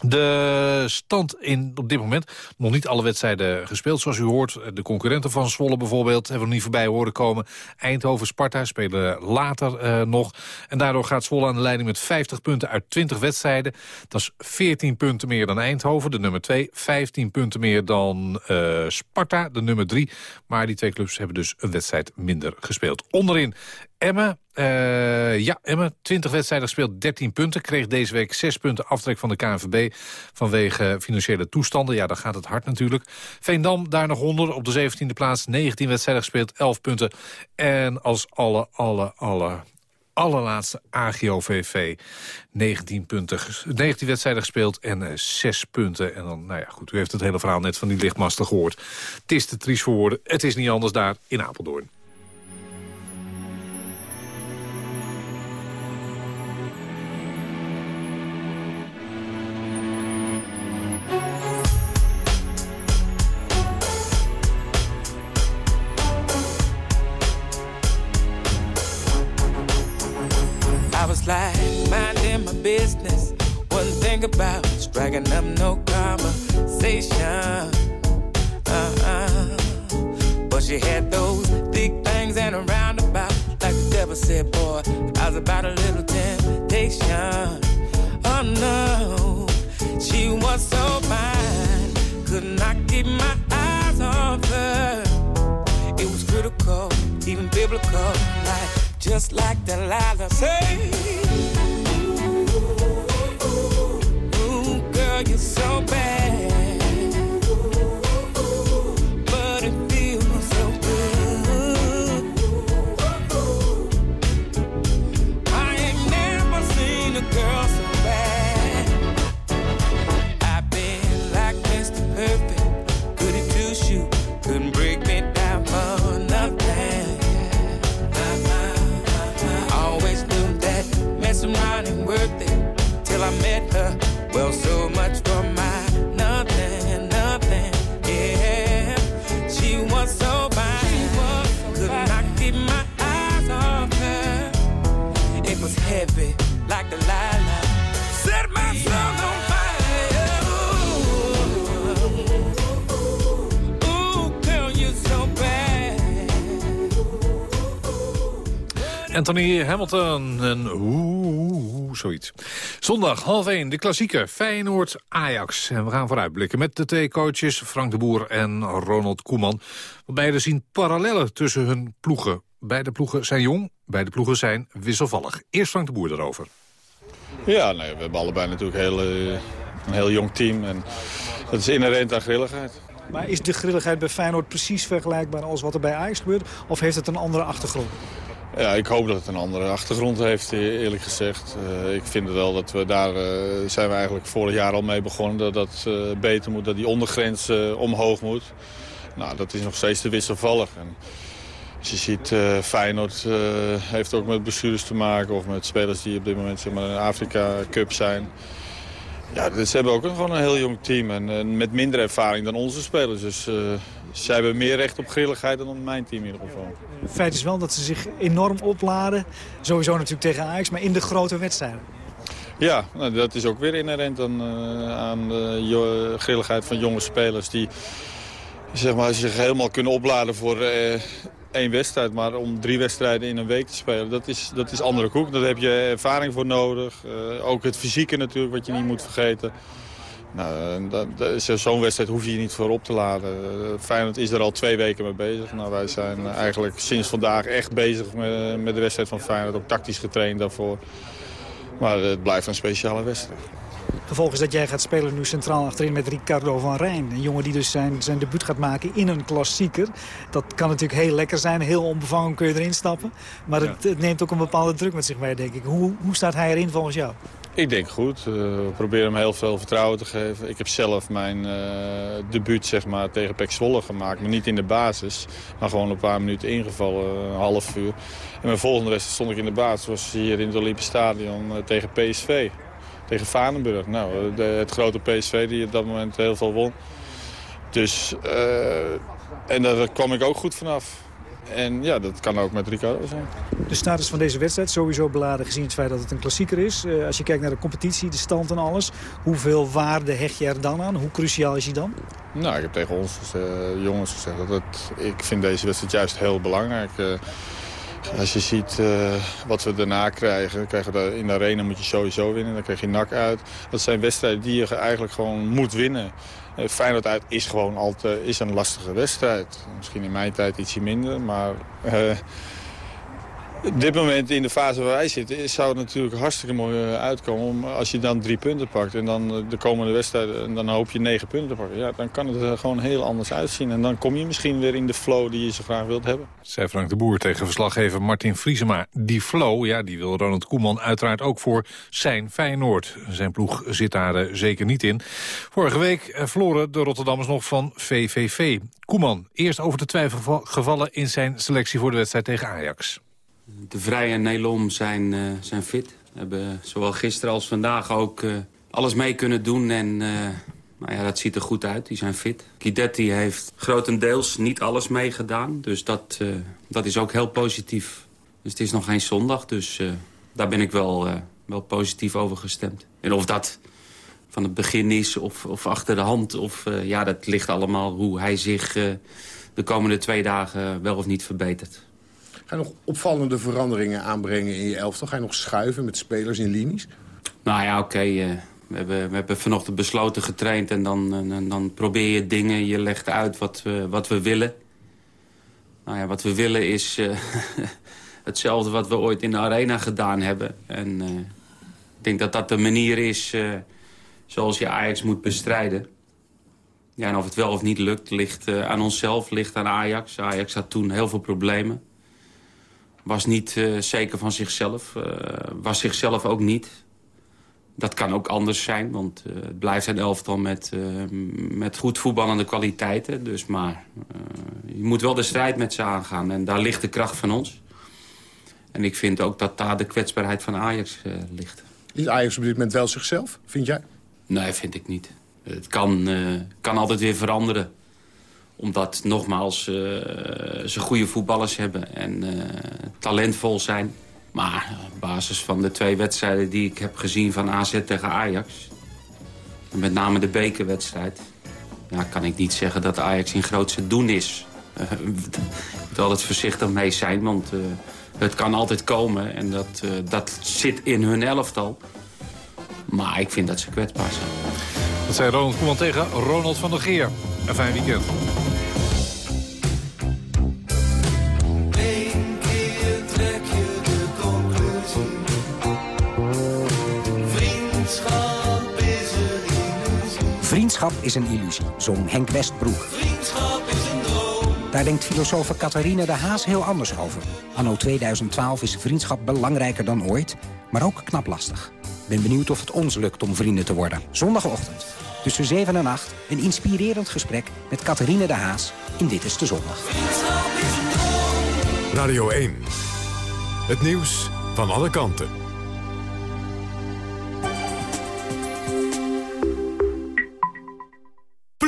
De stand in, op dit moment, nog niet alle wedstrijden gespeeld. Zoals u hoort, de concurrenten van Zwolle bijvoorbeeld... hebben we nog niet voorbij horen komen. Eindhoven, Sparta spelen later uh, nog. En daardoor gaat Zwolle aan de leiding met 50 punten uit 20 wedstrijden. Dat is 14 punten meer dan Eindhoven, de nummer 2. 15 punten meer dan uh, Sparta, de nummer 3. Maar die twee clubs hebben dus een wedstrijd minder gespeeld. Onderin Emmen, uh, ja, Emmen, 20 wedstrijden gespeeld, 13 punten. Kreeg deze week 6 punten aftrek van de KNVB vanwege financiële toestanden. Ja, dan gaat het hard natuurlijk. Veendam daar nog onder op de 17e plaats. 19 wedstrijden gespeeld, 11 punten. En als alle, alle, alle allerlaatste AGOVV. 19, punten, 19 wedstrijden gespeeld en uh, 6 punten. En dan, nou ja, goed, u heeft het hele verhaal net van die lichtmasten gehoord. Het is te triest voor woorden. Het is niet anders daar in Apeldoorn. Minding my business. Think about striking up no conversation. Uh-uh. But she had those thick things and a roundabout. Like the devil said, boy, I was about a little temptation. Oh no, she was so fine. Could not keep my eyes off her. It was critical, even biblical. Like just like Delilah say. Ooh, girl, you're so bad. Anthony Hamilton en oeh, zoiets. Zondag half 1, de klassieker Feyenoord-Ajax. En we gaan vooruitblikken met de twee coaches Frank de Boer en Ronald Koeman. Beide zien parallellen tussen hun ploegen. Beide ploegen zijn jong, beide ploegen zijn wisselvallig. Eerst Frank de Boer daarover. Ja, nee, we hebben allebei natuurlijk heel, eh, een heel jong team. En dat is inherent aan grilligheid. Maar is de grilligheid bij Feyenoord precies vergelijkbaar als wat er bij Ajax gebeurt? Of heeft het een andere achtergrond? Ja, ik hoop dat het een andere achtergrond heeft, e- eerlijk gezegd. Uh, ik vind wel dat we daar, uh, zijn we eigenlijk vorig jaar al mee begonnen, dat dat uh, beter moet, dat die ondergrens omhoog moet. Nou, dat is nog steeds te wisselvallig. En als je ziet, Feyenoord heeft ook met blessures te maken of met spelers die op dit moment zeg maar, in de Afrika Cup zijn. Ja, dus ze hebben ook een, gewoon een heel jong team en, en met minder ervaring dan onze spelers. Dus zij hebben meer recht op grilligheid dan mijn team in ieder geval. Het feit is wel dat ze zich enorm opladen. Sowieso natuurlijk tegen Ajax, maar in de grote wedstrijden. Ja, nou, dat is ook weer inherent aan, uh, aan de grilligheid van jonge spelers... die zeg maar, zich helemaal kunnen opladen voor uh, één wedstrijd. Maar om drie wedstrijden in een week te spelen, dat is, dat is andere koek. Daar heb je ervaring voor nodig. Uh, ook het fysieke natuurlijk, wat je niet moet vergeten. Nou, Zo'n wedstrijd hoef je je niet voor op te laden. Feyenoord is er al twee weken mee bezig. Nou, wij zijn eigenlijk sinds vandaag echt bezig met, met de wedstrijd van Feyenoord. Ook tactisch getraind daarvoor. Maar het blijft een speciale wedstrijd. Gevolg is dat jij gaat spelen nu centraal achterin met Ricardo van Rijn. Een jongen die dus zijn, zijn debuut gaat maken in een klassieker. Dat kan natuurlijk heel lekker zijn. Heel onbevangen kun je erin stappen. Maar het, het neemt ook een bepaalde druk met zich mee, denk ik. Hoe, hoe staat hij erin volgens jou? Ik denk goed. Uh, we proberen hem heel veel vertrouwen te geven. Ik heb zelf mijn uh, debuut zeg maar, tegen Pek Zwolle gemaakt. Maar niet in de basis. Maar gewoon een paar minuten ingevallen. Een half uur. En mijn volgende wedstrijd stond ik in de basis. was hier in het Olympisch Stadion uh, tegen PSV. Tegen Vanenburg. Nou, de, het grote PSV die op dat moment heel veel won. Dus... en daar kwam ik ook goed vanaf. En ja, dat kan ook met Ricardo zijn. De status van deze wedstrijd sowieso beladen gezien het feit dat het een klassieker is. Uh, als je kijkt naar de competitie, de stand en alles. Hoeveel waarde hecht je er dan aan? Hoe cruciaal is hij dan? Nou, ik heb tegen ons uh, jongens gezegd dat het, ik vind deze wedstrijd juist heel belangrijk. Uh, als je ziet uh, wat we daarna krijgen, krijgen in de arena moet je sowieso winnen. Dan krijg je nak uit. Dat zijn wedstrijden die je eigenlijk gewoon moet winnen. Uh, Feyenoord uit is gewoon altijd is een lastige wedstrijd. Misschien in mijn tijd ietsje minder, maar... op dit moment in de fase waar wij zitten zou het natuurlijk hartstikke mooi uitkomen om, als je dan drie punten pakt. En dan de komende wedstrijden en dan hoop je negen punten te pakken. Ja, dan kan het er gewoon heel anders uitzien. En dan kom je misschien weer in de flow die je zo graag wilt hebben. Zij Frank de Boer tegen verslaggever Martin Vriesema. Die flow, ja, die wil Ronald Koeman uiteraard ook voor zijn Feyenoord. Zijn ploeg zit daar zeker niet in. Vorige week verloren de Rotterdammers nog van VVV. Koeman, eerst over de twijfelgevallen in zijn selectie voor de wedstrijd tegen Ajax. De Vrij en Nelom zijn, uh, zijn fit. Hebben zowel gisteren als vandaag ook uh, alles mee kunnen doen. En uh, nou ja, dat ziet er goed uit. Die zijn fit. Guidetti heeft grotendeels niet alles meegedaan. Dus dat, dat is ook heel positief. Dus het is nog geen zondag. Dus daar ben ik wel, wel positief over gestemd. En of dat van het begin is of, of achter de hand. Of, ja, dat ligt allemaal hoe hij zich de komende twee dagen wel of niet verbetert. Ga je nog opvallende veranderingen aanbrengen in je elftal? Ga je nog schuiven met spelers in linies? Nou ja, oké. Uh, we, hebben, we hebben vanochtend besloten getraind en dan, uh, dan probeer je dingen. Je legt uit wat we, wat we willen. Nou ja, wat we willen is uh, hetzelfde wat we ooit in de arena gedaan hebben. En ik denk dat dat de manier is zoals je Ajax moet bestrijden. Ja, en of het wel of niet lukt, ligt aan onszelf, ligt aan Ajax. Ajax had toen heel veel problemen was niet uh, zeker van zichzelf. Uh, was zichzelf ook niet. Dat kan ook anders zijn, want uh, het blijft een elftal met, met goed voetballende kwaliteiten. Dus maar je moet wel de strijd met ze aangaan. En daar ligt de kracht van ons. En ik vind ook dat daar de kwetsbaarheid van Ajax ligt. Is Ajax op dit moment wel zichzelf, vind jij? Nee, vind ik niet. Het kan, kan altijd weer veranderen omdat, nogmaals, uh, ze goede voetballers hebben en uh, talentvol zijn. Maar op basis van de twee wedstrijden die ik heb gezien van AZ tegen Ajax... en met name de bekerwedstrijd... Ja, kan ik niet zeggen dat Ajax in grootste doen is. Ik moet altijd voorzichtig mee zijn, want het kan altijd komen. En dat, dat zit in hun elftal. Maar ik vind dat ze kwetsbaar zijn. Dat zei Ronald Koeman tegen Ronald van der Geer. Een fijn weekend. Vriendschap is een illusie, zong Henk Westbroek. Vriendschap is een droom. Daar denkt filosofe Catharine de Haas heel anders over. Anno 2012 is vriendschap belangrijker dan ooit, maar ook knap lastig. Ben benieuwd of het ons lukt om vrienden te worden. Zondagochtend, tussen 7 en 8, een inspirerend gesprek met Catharine de Haas in Dit is de Zondag. Radio 1, het nieuws van alle kanten.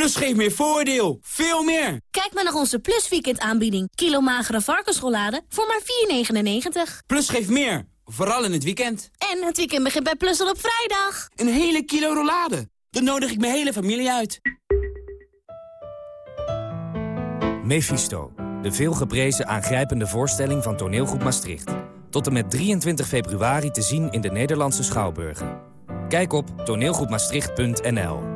Plus geeft meer voordeel. Veel meer. Kijk maar naar onze Plus Weekend aanbieding. Kilo magere varkensrollade voor maar 4,99. Plus geeft meer. Vooral in het weekend. En het weekend begint bij Plus al op vrijdag. Een hele kilo rollade. Dan nodig ik mijn hele familie uit. Mephisto. De veelgeprezen aangrijpende voorstelling van toneelgroep Maastricht. Tot en met 23 februari te zien in de Nederlandse Schouwburgen. Kijk op toneelgroepmaastricht.nl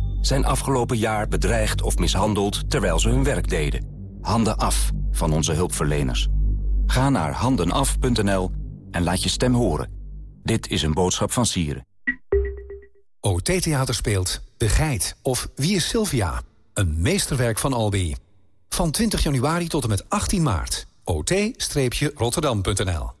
zijn afgelopen jaar bedreigd of mishandeld terwijl ze hun werk deden. Handen af van onze hulpverleners. Ga naar handenaf.nl en laat je stem horen. Dit is een boodschap van Sieren. OT Theater speelt De Geit of Wie is Sylvia? Een meesterwerk van Albi. Van 20 januari tot en met 18 maart. ot-rotterdam.nl